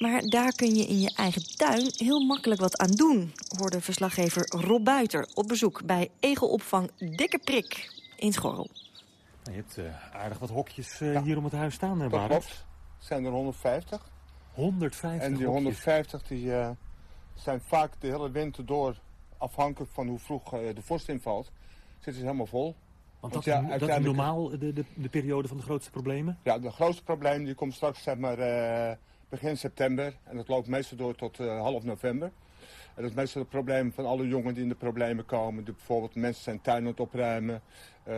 Maar daar kun je in je eigen tuin heel makkelijk wat aan doen... hoorde verslaggever Rob Buiter op bezoek bij egelopvang Dikke Prik in Schorrel. Je hebt uh, aardig wat hokjes uh, hier om het huis staan, klopt. Het zijn er 150. 150 En die hokjes. 150 die, uh, zijn vaak de hele winter door... afhankelijk van hoe vroeg de vorst invalt, zitten ze helemaal vol. Want dat, ja, dat is normaal de, de, de, periode van de grootste problemen? Ja, de grootste probleem die komt straks zeg maar, begin september. En dat loopt meestal door tot half november. En dat is meestal het probleem van alle jongen die in de problemen komen. Bijvoorbeeld mensen zijn tuin aan het opruimen. Uh,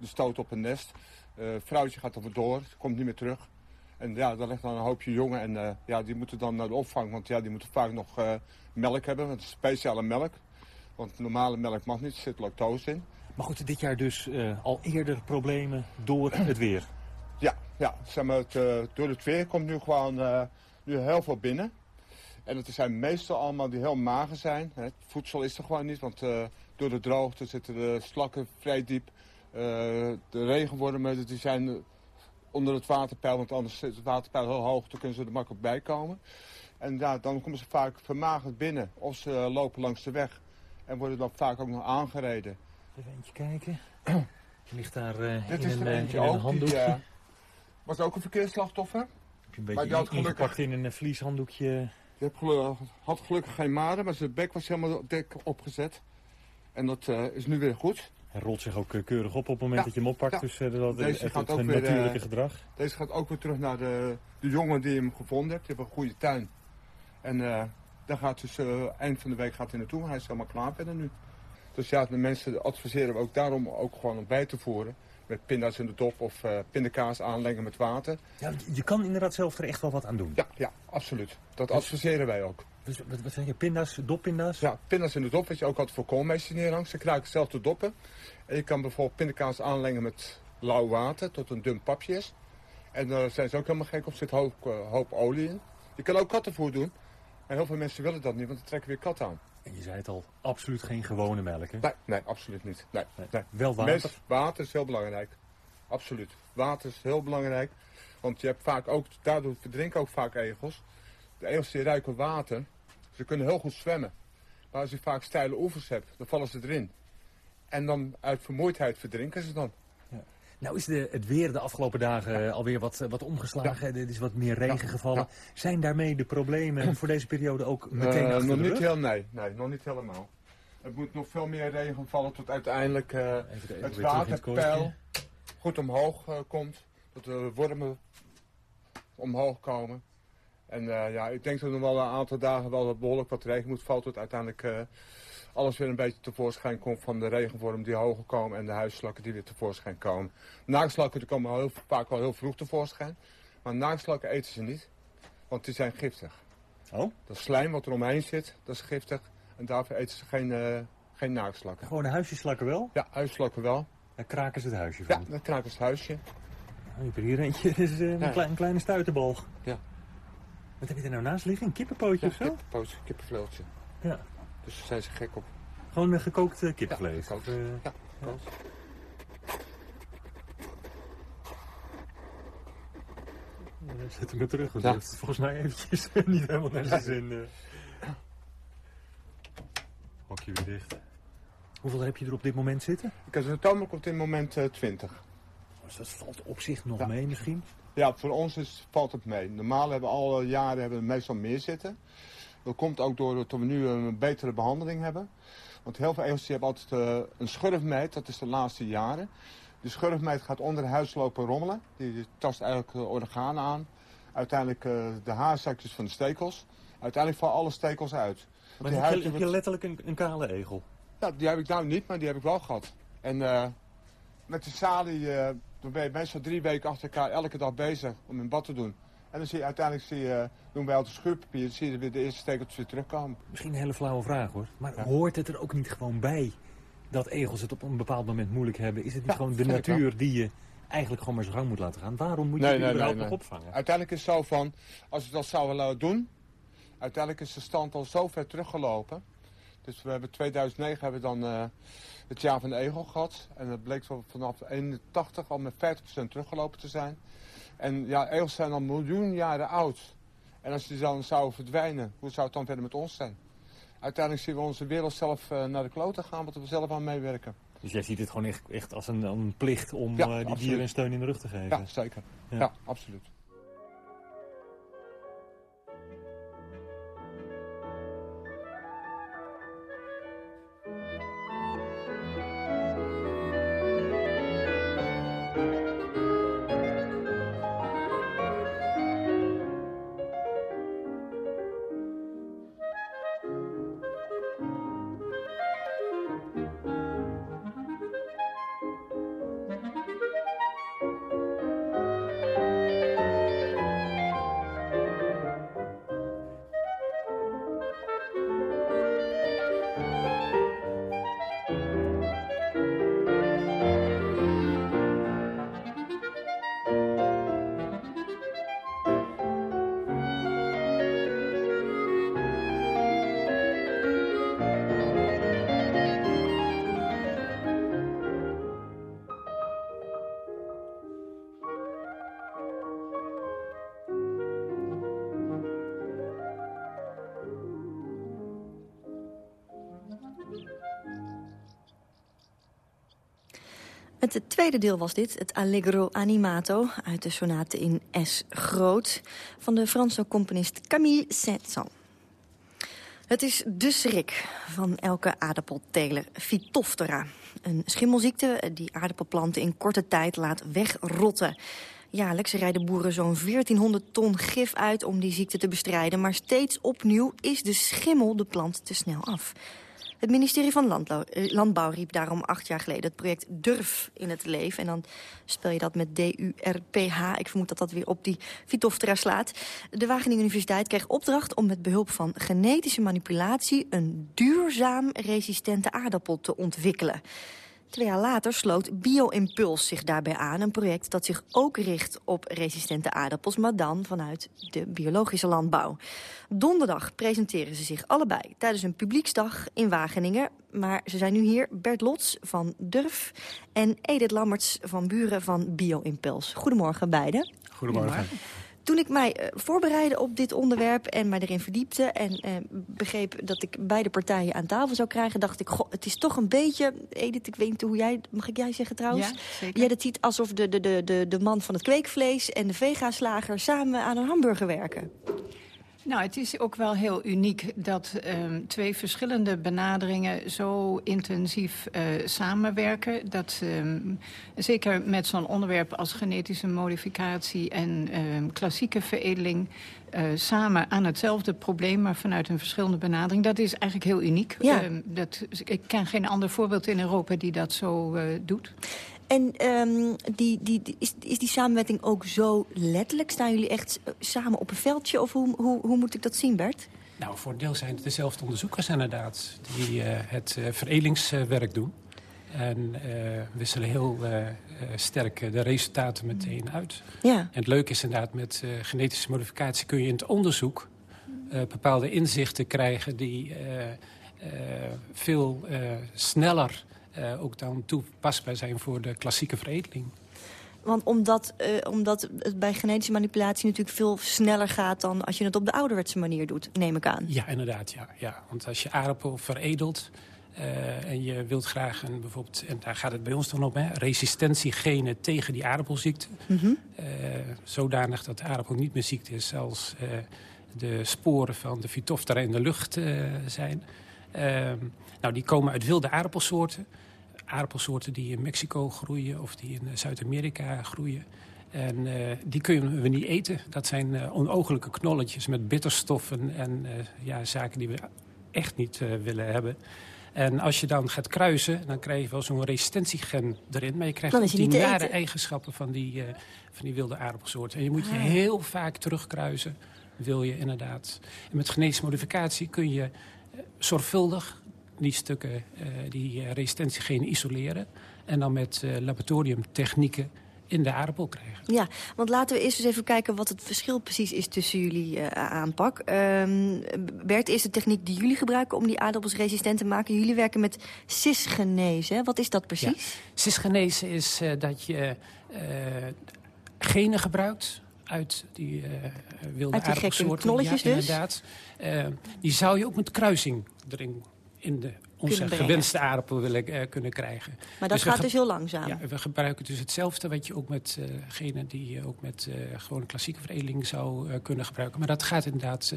de stoot op een nest. Uh, vrouwtje gaat er door, komt niet meer terug. En ja, daar ligt dan een hoopje jongen. En ja, die moeten dan naar de opvang. Want ja, die moeten vaak nog melk hebben. Want speciale melk. Want normale melk mag niet, er zit lactose in. Maar goed, dit jaar dus al eerder problemen door het weer? Ja, ja zeg maar, het, door het weer komt nu gewoon nu heel veel binnen. En het zijn meestal allemaal die heel mager zijn. Het voedsel is er gewoon niet, want uh, door de droogte zitten de slakken vrij diep. Uh, de regenwormen die zijn onder het waterpeil, want anders zit het waterpeil heel hoog. Dan kunnen ze er makkelijk bij komen. En ja, dan komen ze vaak vermagerd binnen. Of ze uh, lopen langs de weg en worden dan vaak ook nog aangereden. Even eentje kijken. Je ligt daar Dit in, is een, eentje in een handdoekje. Die, was ook een verkeersslachtoffer. Heb je een Maar beetje die had gelukkig- in een vlieshanddoekje. Die had gelukkig geen maden, maar zijn bek was helemaal dik opgezet. En dat eh, is nu weer goed. Hij rolt zich ook eh, keurig op op het moment Ja, dat je hem oppakt. ja. Dus eh, dat is Deze gaat het ook een weer, natuurlijke gedrag. Deze gaat ook weer terug naar de, de jongen die hem gevonden heeft. Die heeft een goede tuin. En daar gaat dus eind van de week gaat hij naartoe. Hij is helemaal klaar verder nu. Dus ja, de mensen adviseren we ook daarom ook gewoon bij te voeren. Met pinda's in de dop of eh pindakaas aanlengen met water. Ja, je kan inderdaad zelf er echt wel wat aan doen. Ja, ja absoluut. Dat adviseren wij ook. Dus, wat, wat zeg je, pinda's, doppinda's? Ja, pinda's in de dop, wat je ook altijd voor koolmeesters neerhangt. Ze kruiken zelf de doppen. En je kan bijvoorbeeld pindakaas aanlengen met lauw water, tot een dun papje is. En daar zijn ze ook helemaal gek op, er zit een hoop, eh, hoop olie in. Je kan ook kattenvoer doen. Maar heel veel mensen willen dat niet, want dan trekken weer kat aan. En je zei het al, absoluut geen gewone melk, hè? Nee, nee absoluut niet. Nee, nee. Wel water? Water is heel belangrijk. Absoluut. Water is heel belangrijk. Want je hebt vaak ook, daardoor verdrinken ook vaak egels. De egels die ruiken water. Ze kunnen heel goed zwemmen. Maar als je vaak steile oevers hebt, dan vallen ze erin. En dan uit vermoeidheid verdrinken ze dan. Nou is de, het weer de afgelopen dagen alweer wat, wat omgeslagen. Er is wat meer regen gevallen. Zijn daarmee de problemen voor deze periode ook meteen Eh, achter nog de niet heel, nee, nee, nog niet helemaal. Het moet nog veel meer regen vallen tot uiteindelijk eh, het waterpeil goed omhoog eh, komt. Dat de wormen omhoog komen. En eh, ja, ik denk dat er nog wel een aantal dagen wel behoorlijk wat regen moet vallen. Tot uiteindelijk eh, alles weer een beetje tevoorschijn komt van de regenwormen die hoger komen. En de huisslakken die weer tevoorschijn komen. Naakslakken die komen heel, vaak al heel vroeg tevoorschijn. Maar naakslakken eten ze niet. Want die zijn giftig. Oh? Dat slijm wat er omheen zit, dat is giftig. En daarvoor eten ze geen, eh geen naakslakken. Gewoon de huisjeslakken wel? Ja, huisslakken wel. Daar kraken ze het huisje Ja, van. dan kraken ze het huisje. Oh, je hebt er hier eentje, dat is eh, een, Ja. klein, een kleine stuitenbal. Ja. Wat heb je er nou naast liggen? Een kippenpootje Ja, of zo? kippenpootje, kippenvleeltje. Ja. Dus daar zijn ze gek op. Gewoon een gekookt eh, kippenvlees? Ja, gekookt. Eh, Ja, gekookt. Ja, Zet hem weer terug, want Ja. hij heeft volgens mij eventjes niet helemaal naar zijn zin. eh. Hokje weer dicht. Hoeveel heb je er op dit moment zitten? Ik heb een toonbank op dit moment eh 20. Dus dat valt op zich nog mee misschien? Ja, voor ons is, valt het mee. Normaal hebben we alle jaren hebben we meestal meer zitten. Dat komt ook doordat we nu een betere behandeling hebben. Want heel veel egels hebben altijd eh, een schurfmeid, dat is de laatste jaren. Die schurfmeid gaat onder de huis lopen rommelen. Die tast eigenlijk de organen aan. Uiteindelijk eh, de haarzakjes van de stekels. Uiteindelijk vallen alle stekels uit. Want Maar heb je, heb je letterlijk een, een kale egel? ja, die heb ik nou niet, maar die heb ik wel gehad. En eh, met de salie, eh dan ben je meestal drie weken achter elkaar elke dag bezig om in bad te doen. En dan zie je uiteindelijk, zie je, doen wij altijd schuurpapier, dan zie je weer de eerste stekeltjes weer terugkomen. Misschien een hele flauwe vraag hoor. Maar hoort het er ook niet gewoon bij dat egels het op een bepaald moment moeilijk hebben? Is het niet Ja, gewoon de natuur die je eigenlijk gewoon maar zijn gang moet laten gaan? Waarom moet je Nee, die nee, überhaupt nee, nog opvangen? Uiteindelijk is het zo van, als we dat zouden laten doen, uiteindelijk is de stand al zo ver teruggelopen. Dus we hebben 2009 hebben we dan eh, het jaar van de egel gehad. En dat bleek zo vanaf 81 al met 50% teruggelopen te zijn. En ja, egels zijn al miljoen jaren oud. En als die dan zouden verdwijnen, hoe zou het dan verder met ons zijn? Uiteindelijk zien we onze wereld zelf eh, naar de kloten gaan, wat we zelf aan meewerken. Dus jij ziet het gewoon echt, echt als een, een plicht om Ja, eh, die absoluut. dieren een steun in de rug te geven? Ja, zeker. ja absoluut. Het tweede deel was dit, het Allegro Animato... uit de sonate in S groot van de Franse componist Camille Saint-Saëns. Het is de schrik van elke aardappelteler, Phytophthora. Een schimmelziekte die aardappelplanten in korte tijd laat wegrotten. Jaarlijks rijden boeren zo'n 1400 ton gif uit om die ziekte te bestrijden... maar steeds opnieuw is de schimmel de plant te snel af. Het ministerie van Landbouw, eh, Landbouw riep daarom acht jaar geleden het project DURF in het leven. En dan spel je dat met D-U-R-P-H. Ik vermoed dat dat weer op die Phytophthora slaat. De Wageningen Universiteit kreeg opdracht om met behulp van genetische manipulatie... een duurzaam resistente aardappel te ontwikkelen. Twee jaar later sloot BioImpuls zich daarbij aan. Een project dat zich ook richt op resistente aardappels... maar dan vanuit de biologische landbouw. Donderdag presenteren ze zich allebei tijdens een publieksdag in Wageningen. Maar ze zijn nu hier Bert Lots van Durf en Edith Lammerts van Buren van BioImpuls. Goedemorgen beiden. Goedemorgen. Toen ik mij uh, voorbereidde op dit onderwerp en mij erin verdiepte... en uh, begreep dat ik beide partijen aan tafel zou krijgen... dacht ik, goh, het is toch een beetje... Edith, ik weet niet hoe jij... Mag ik jij zeggen trouwens? Ja, zeker. Jij dat ziet alsof de, de, de, de, de man van het kweekvlees en de vegaslager... samen aan een hamburger werken. Nou, het is ook wel heel uniek dat um, twee verschillende benaderingen zo intensief uh, samenwerken. Dat um, zeker met zo'n onderwerp als genetische modificatie en um, klassieke veredeling... Uh, samen aan hetzelfde probleem, maar vanuit een verschillende benadering. Dat is eigenlijk heel uniek. Ja. dat, ik ken geen ander voorbeeld in Europa die dat zo uh, doet. En um, die, die, die, is, is die samenwerking ook zo letterlijk? Staan jullie echt samen op een veldje? Of hoe, hoe, hoe moet ik dat zien, Bert? Nou, voor een deel zijn het dezelfde onderzoekers inderdaad... die uh, het uh, veredelingswerk doen. En uh, wisselen heel sterk de resultaten meteen uit. Ja. En het leuke is inderdaad, met genetische modificatie... kun je in het onderzoek bepaalde inzichten krijgen... die veel sneller... Uh, ook dan toepasbaar zijn voor de klassieke veredeling. Want omdat, uh, omdat het bij genetische manipulatie natuurlijk veel sneller gaat... dan als je het op de ouderwetse manier doet, neem ik aan. Ja, inderdaad. Ja, ja. Want als je aardappel veredelt uh, en je wilt graag... Een, bijvoorbeeld, en daar gaat het bij ons dan om, hè, resistentiegenen tegen die aardappelziekte. Mm -hmm. zodanig dat de aardappel niet meer ziek is als de sporen van de Phytophthora in de lucht zijn... Ehm, nou, die komen uit wilde aardappelsoorten aardappelsoorten die in Mexico groeien of die in Zuid-Amerika groeien. En uh, die kunnen we niet eten. Dat zijn uh, onogelijke knolletjes met bitterstoffen en uh, ja, zaken die we echt niet willen hebben. En als je dan gaat kruisen, dan krijg je wel zo'n resistentiegen erin. Maar je krijgt ook die nare eigenschappen van die, eh, van die wilde aardappelsoorten. En je moet je Ah. heel vaak terugkruisen, wil je inderdaad. En met genetische modificatie kun je eh, zorgvuldig die stukken, eh, die eh, resistentiegenen isoleren. En dan met eh, laboratoriumtechnieken in de aardappel krijgen. Ja, want laten we eerst eens even kijken wat het verschil precies is tussen jullie aanpak. Ehm, Bert, is de techniek die jullie gebruiken om die aardappels resistent te maken. Jullie werken met cisgenese. Wat is dat precies? Cisgenese is dat je genen gebruikt uit die wilde Uit die gekke aardappelsoorten. knolletjes ja, dus? inderdaad. Eh, die zou je ook met kruising erin in de onze gewenste aardappel willen eh, kunnen krijgen. Maar dat we gaat dus heel langzaam. Ja, we gebruiken dus hetzelfde wat je ook met eh genen die je ook met eh gewoon klassieke veredeling zou eh, kunnen gebruiken. Maar dat gaat inderdaad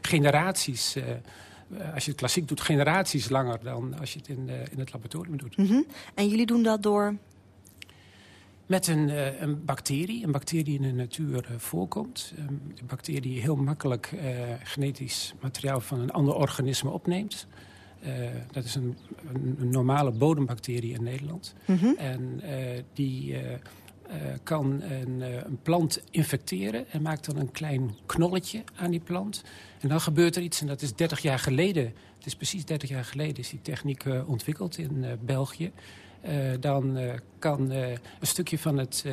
generaties. als je het klassiek doet, generaties langer dan als je het in, in het laboratorium doet. Mhm. En jullie doen dat door... Met een, een bacterie, een bacterie die in de natuur voorkomt. Ehm, een bacterie die heel makkelijk genetisch materiaal van een ander organisme opneemt. Eh, dat is een, een, normale bodembacterie in Nederland. Mhm. En eh, die eh, kan een, een plant infecteren en maakt dan een klein knolletje aan die plant. En dan gebeurt er iets, en dat is 30 jaar geleden, het is precies 30 jaar geleden, is die techniek eh, ontwikkeld in België. Eh, dan eh, kan eh, een stukje van het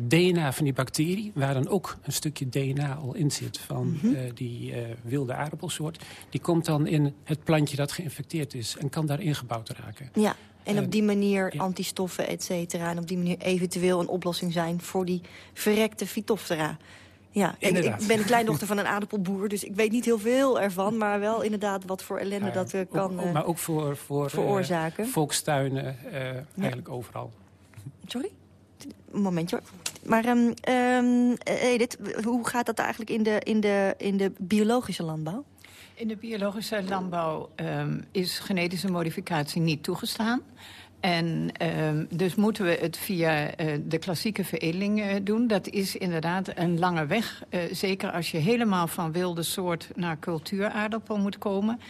DNA van die bacterie... waar dan ook een stukje DNA al in zit van Mhm. die wilde aardappelsoort... die komt dan in het plantje dat geïnfecteerd is en kan daar ingebouwd raken. Ja, en op die manier antistoffen, et cetera. En op die manier eventueel een oplossing zijn voor die verrekte Phytophthora. Ja, ik, Inderdaad. ik ben de kleindochter van een aardappelboer, dus ik weet niet heel veel ervan. Maar wel inderdaad wat voor ellende dat eh, kan Ook- eh, maar ook voor, voor eh, veroorzaken. volkstuinen, eh, eigenlijk overal. Sorry? Een momentje hoor. Maar ehm, ehm, eh, Edith, hoe gaat dat eigenlijk in de, in de, in de biologische landbouw? In de biologische landbouw ehm, is genetische modificatie niet toegestaan. En ehm, dus moeten we het via eh, de klassieke veredeling eh, doen. Dat is inderdaad een lange weg. eh, zeker als je helemaal van wilde soort naar cultuuraardappel moet komen.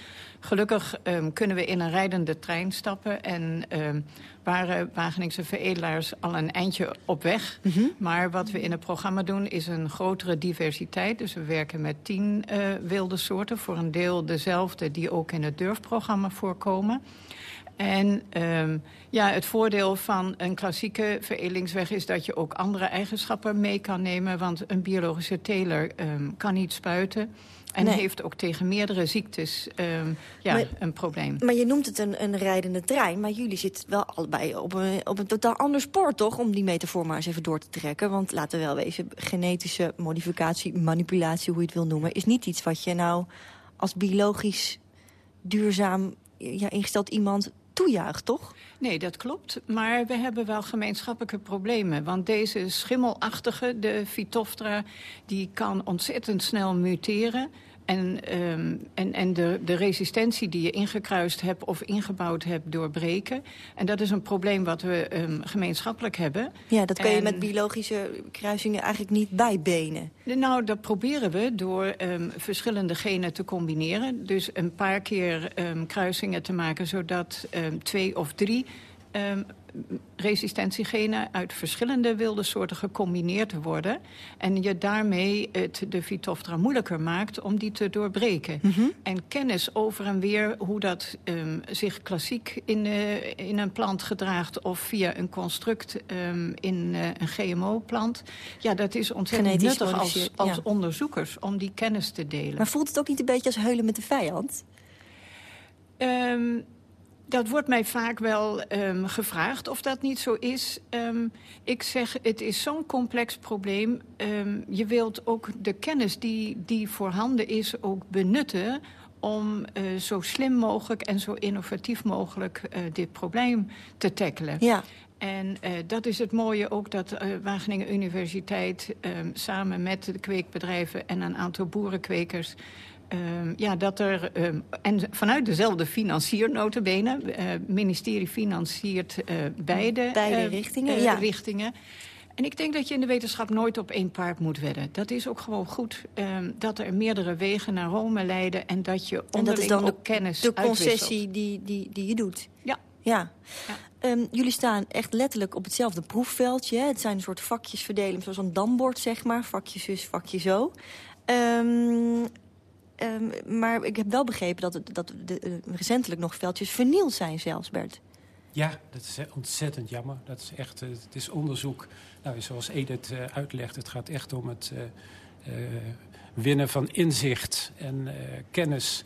Gelukkig ehm, kunnen we in een rijdende trein stappen. En ehm, waren Wageningse veredelaars al een eindje op weg. Maar wat we in het programma doen is een grotere diversiteit. Dus we werken met tien wilde soorten. Voor een deel dezelfde die ook in het durfprogramma voorkomen. En ehm, ja, het voordeel van een klassieke veredelingsweg is dat je ook andere eigenschappen mee kan nemen. Want een biologische teler ehm, kan niet spuiten. En Nee. heeft ook tegen meerdere ziektes ehm, ja, Maar- een probleem. Maar je noemt het een, een rijdende trein, maar jullie zitten wel allebei op een, op een totaal ander spoor, toch? Om die metafoor maar eens even door te trekken. Want laten we wel wezen, genetische modificatie, manipulatie, hoe je het wil noemen... is niet iets wat je nou als biologisch duurzaam ja, ingesteld iemand toejuicht, toch? Nee, dat klopt. Maar we hebben wel gemeenschappelijke problemen. Want deze schimmelachtige, de Phytophthora, die kan ontzettend snel muteren. En, ehm, en, en de, de resistentie die je ingekruist hebt of ingebouwd hebt doorbreken. En dat is een probleem wat we ehm, gemeenschappelijk hebben. Ja, dat kun je En- met biologische kruisingen eigenlijk niet bijbenen. Nou, dat proberen we door ehm, verschillende genen te combineren. Dus een paar keer kruisingen te maken... zodat twee of drie ehm, resistentiegenen uit verschillende wilde soorten gecombineerd worden. En je daarmee het de Phytophthora moeilijker maakt om die te doorbreken. En kennis over en weer hoe dat ehm, zich klassiek in, eh, in een plant gedraagt... of via een construct ehm, in eh, een GMO-plant... ja, dat is ontzettend Genetisch nuttig als, als ja. onderzoekers om die kennis te delen. Maar voelt het ook niet een beetje als heulen met de vijand? Dat wordt mij vaak wel ehm, gevraagd of dat niet zo is. Ehm, ik zeg, het is zo'n complex probleem. Ehm, je wilt ook de kennis die, die voorhanden is ook benutten om eh, zo slim mogelijk en zo innovatief mogelijk eh, dit probleem te tackelen. Ja. En eh, dat is het mooie ook dat Wageningen Universiteit samen met de kweekbedrijven en een aantal boerenkwekers ehm, ja, dat er, ehm, en vanuit dezelfde financier notabene, het ministerie financiert eh, beide, Beide eh, richtingen, eh, ja. richtingen. En ik denk dat je in de wetenschap nooit op één paard moet wedden. Dat is ook gewoon goed ehm, dat er meerdere wegen naar Rome leiden... en dat je onderling en dat is dan ook kennis de uitwisselt. concessie die, die, die je doet. Ja. Ja. Ehm, jullie staan echt letterlijk op hetzelfde proefveldje. Hè? Het zijn een soort vakjes verdelen, zoals een dambord, zeg maar. Vakje zus, vakje zo. Ehm, ehm, maar ik heb wel begrepen dat, dat de, eh, recentelijk nog veldjes vernield zijn zelfs, Bert. Ja, dat is eh, ontzettend jammer. Dat is echt, eh, het is onderzoek, nou, zoals Edith uitlegt, het gaat echt om het winnen van inzicht en kennis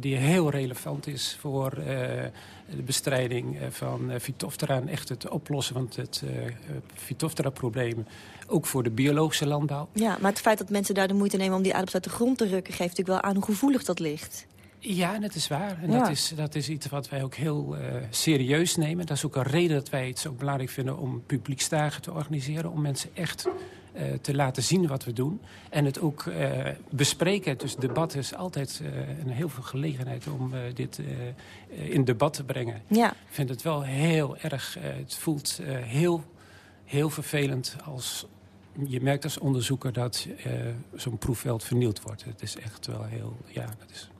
die heel relevant is voor de bestrijding van Phytophthora en echt het oplossen van het Phytophthora-probleem. Ook voor de biologische landbouw. Ja, maar het feit dat mensen daar de moeite nemen om die aardappels uit de grond te rukken... geeft natuurlijk wel aan hoe gevoelig dat ligt. Ja, dat is waar. En Ja. dat, is, dat is iets wat wij ook heel eh, serieus nemen. Dat is ook een reden dat wij het zo belangrijk vinden om publieksdagen te organiseren. Om mensen echt eh, te laten zien wat we doen. En het ook eh, bespreken. Dus debat is altijd een heel veel gelegenheid om dit in debat te brengen. Ja. Ik vind het wel heel erg... het voelt heel, heel vervelend als... Je merkt als onderzoeker dat eh, zo'n proefveld vernield wordt. Het is echt wel heel... Ja, dat is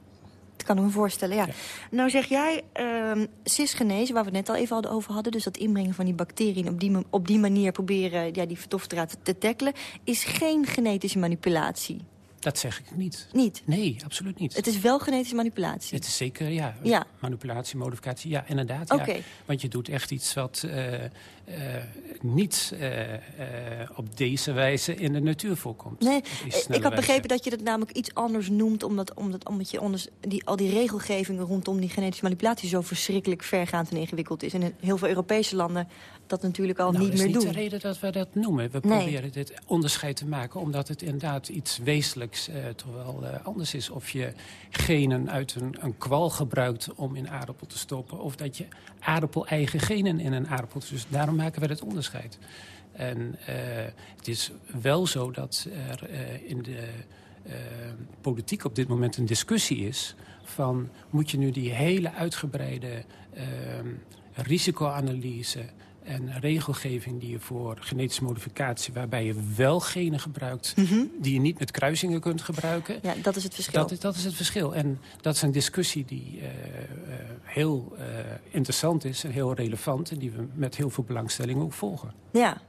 Dat kan ik me voorstellen, ja. Nou zeg jij, ehm cisgenese, waar we het net al even over hadden... dus dat inbrengen van die bacteriën op die, op die manier proberen ja, die te, te tackelen... is geen genetische manipulatie. Dat zeg ik niet. Niet? Nee, absoluut niet. Het is wel genetische manipulatie. Het is zeker, ja. Ja. Manipulatie, modificatie, ja, inderdaad. Ja. Want je doet echt iets wat eh, eh, niet eh, op deze wijze in de natuur voorkomt. Nee, ik had wijze. begrepen dat je dat namelijk iets anders noemt... omdat, omdat, omdat je anders, die, al die regelgeving rondom die genetische manipulatie... zo verschrikkelijk vergaand en ingewikkeld is. En in heel veel Europese landen dat natuurlijk al Nou, niet dat is meer niet doen. de reden dat we dat noemen. We Nee. proberen dit onderscheid te maken... omdat het inderdaad iets wezenlijks eh, toch wel eh, anders is. Of je genen uit een, een kwal gebruikt om in aardappel te stoppen... of dat je aardappel-eigen genen in een aardappel... Dus daarom maken we het onderscheid. En eh, het is wel zo dat er in de politiek op dit moment een discussie is... van moet je nu die hele uitgebreide eh, risicoanalyse en regelgeving die je voor genetische modificatie... waarbij je wel genen gebruikt die je niet met kruisingen kunt gebruiken... Ja, dat is het verschil. Dat, is- dat is het verschil. En dat is een discussie die eh, eh, heel eh, interessant is en heel relevant... en die we met heel veel belangstelling ook volgen. Ja.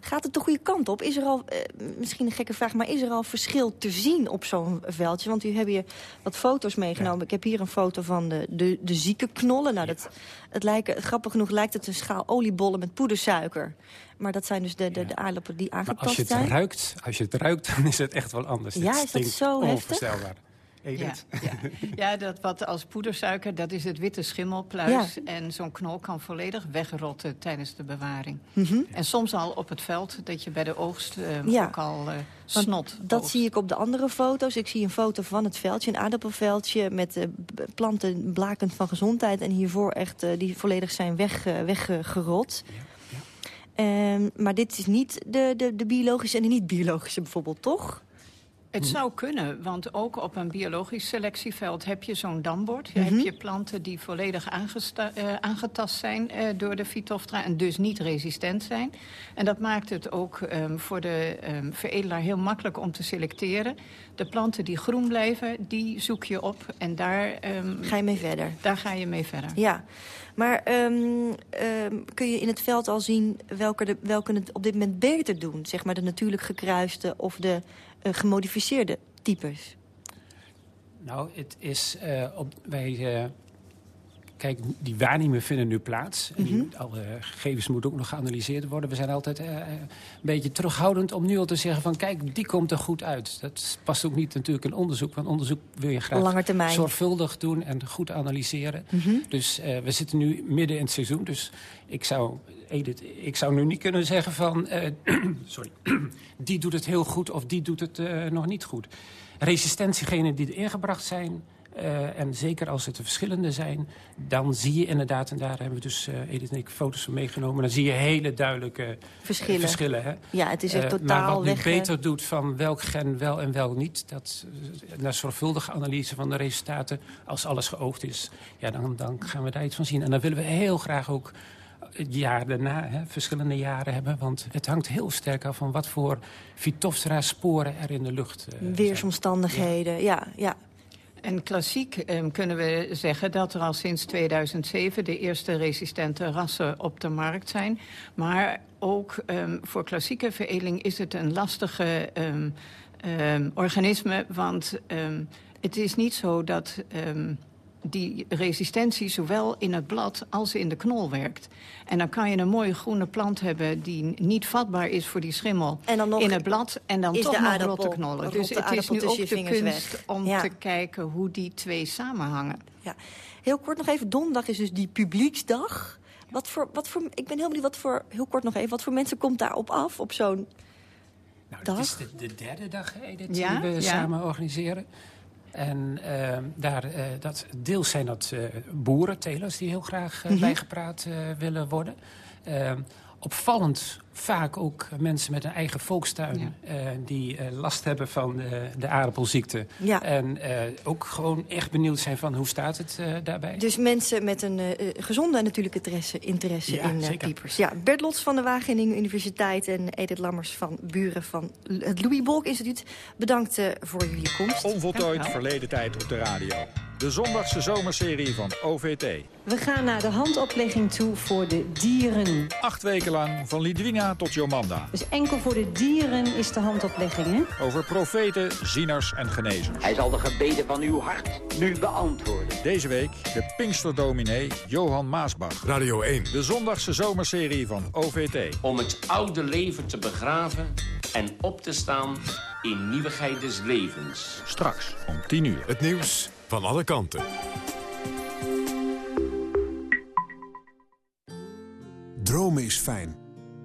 Gaat het de goede kant op? Is er al, eh, misschien een gekke vraag, maar is er al verschil te zien op zo'n veldje? Want u hebt hier wat foto's meegenomen. Ik heb hier een foto van de, de, de zieke knollen. Nou, dat, het lijken, grappig genoeg lijkt het een schaal oliebollen met poedersuiker. Maar dat zijn dus de, de, de aardappelen die aangetast als je het zijn. ruikt, als je het ruikt, dan is het echt wel anders. Ja, Het is dat zo heftig? Edith? Ja, ja. ja, dat wat als poedersuiker, dat is het witte schimmelpluis. En zo'n knol kan volledig wegrotten tijdens de bewaring. Mhm. En soms al op het veld, dat je bij de oogst eh, Ja. ook al eh, snot. Dat zie ik op de andere foto's. Ik zie een foto van het veldje, een aardappelveldje... met eh, planten blakend van gezondheid. En hiervoor echt die volledig zijn weg, weggerot. Ehm, maar dit is niet de, de, de biologische en de niet-biologische bijvoorbeeld, toch? Het zou kunnen, want ook op een biologisch selectieveld heb je zo'n dambord. Mhm. Heb je planten die volledig eh, aangetast zijn eh, door de Phytophthora en dus niet resistent zijn. En dat maakt het ook ehm, voor de ehm, veredelaar heel makkelijk om te selecteren. De planten die groen blijven, die zoek je op en daar... ehm, Ga je mee verder? Daar ga je mee verder. Ja, maar ehm, ehm, kun je in het veld al zien welke, de, welke het op dit moment beter doen? Zeg maar de natuurlijk gekruiste of de eh, gemodificeerde types? Nou, het is eh, op, wij. eh, kijk, die waarnemingen vinden nu plaats. En die, alle gegevens moeten ook nog geanalyseerd worden. We zijn altijd eh, een beetje terughoudend om nu al te zeggen van... kijk, die komt er goed uit. Dat past ook niet natuurlijk in onderzoek. Want onderzoek wil je graag zorgvuldig doen en goed analyseren. Mhm. Dus eh, we zitten nu midden in het seizoen. Dus ik zou, Edith, ik zou nu niet kunnen zeggen van... eh, sorry, die doet het heel goed of die doet het eh, nog niet goed. Resistentiegenen die erin gebracht zijn... eh, en zeker als het er verschillende zijn, dan zie je inderdaad... en daar hebben we dus, Edith en ik, foto's van meegenomen... dan zie je hele duidelijke eh, Verschillen. verschillen hè? Ja, het is echt totaal Maar wat nu weg, beter doet van welk gen wel en wel niet... dat naar zorgvuldige analyse van de resultaten... als alles geoogd is, ja, dan, dan gaan we daar iets van zien. En dan willen we heel graag ook het jaar daarna hè, verschillende jaren hebben. Want het hangt heel sterk af van wat voor Phytophthora-sporen er in de lucht uh, Weersomstandigheden, ja. ja, ja. En klassiek um, kunnen we zeggen dat er al sinds 2007 de eerste resistente rassen op de markt zijn. Maar ook um, voor klassieke veredeling is het een lastige um, organisme. Want het is niet zo dat die resistentie zowel in het blad als in de knol werkt. En dan kan je een mooie groene plant hebben die niet vatbaar is voor die schimmel in het blad. En dan toch nog rotte knollen. Dus het is nu ook de kunst weg. om ja. te kijken hoe die twee samenhangen. Ja. Heel kort nog even, donderdag is dus die publieksdag. Wat voor, wat voor, ik ben heel benieuwd, wat voor, heel kort nog even, wat voor mensen komt daarop af, op zo'n nou, dag? Het is de, de derde dag hè, dat ja? die we ja. samen organiseren. En uh, daar, uh, dat, deels zijn dat uh, boeren, telers, die heel graag mm -hmm. bijgepraat willen worden. Ehm, opvallend vaak ook mensen met een eigen volkstuin... Ja. Uh, die uh, last hebben van uh, de aardappelziekte. Ja. En ook gewoon echt benieuwd zijn van hoe staat het daarbij. Dus mensen met een gezonde en natuurlijke interesse, interesse ja, in piepers. Ja, Bert Lots van de Wageningen Universiteit en Edith Lammers van Buren van het Louis Bolk Instituut. Bedankt voor jullie komst. Onvoltooid verleden tijd op de radio. De zondagse zomerserie van OVT. We gaan naar de handoplegging toe voor de dieren. Acht weken lang, van Lidwina tot Jomanda. Dus enkel voor de dieren is de handoplegging, hè? Over profeten, zieners en genezers. Hij zal de gebeden van uw hart nu beantwoorden. Deze week de Pinksterdominee Johan Maasbach. Radio 1. De zondagse zomerserie van OVT. Om het oude leven te begraven en op te staan in nieuwigheid des levens. Straks om 10 uur. Het nieuws van alle kanten. Dromen is fijn.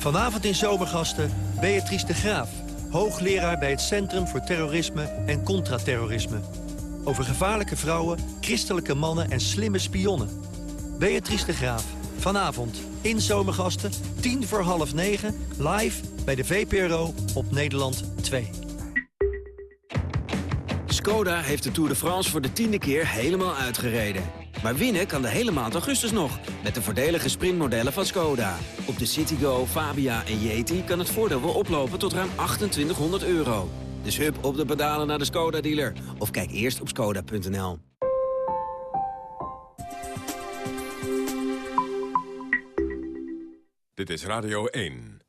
Vanavond in Zomergasten Beatrice de Graaf, hoogleraar bij het Centrum voor Terrorisme en Contraterrorisme. Over gevaarlijke vrouwen, christelijke mannen en slimme spionnen. Beatrice de Graaf, vanavond in Zomergasten, tien voor half negen, live bij de VPRO op Nederland 2. Skoda heeft de Tour de France voor de tiende keer helemaal uitgereden. Maar winnen kan de hele maand augustus nog, met de voordelige sprintmodellen van Skoda. Op de Citigo, Fabia en Yeti kan het voordeel wel oplopen tot ruim 2800 euro. Dus hup op de pedalen naar de Skoda-dealer. Of kijk eerst op skoda.nl. Dit is Radio 1.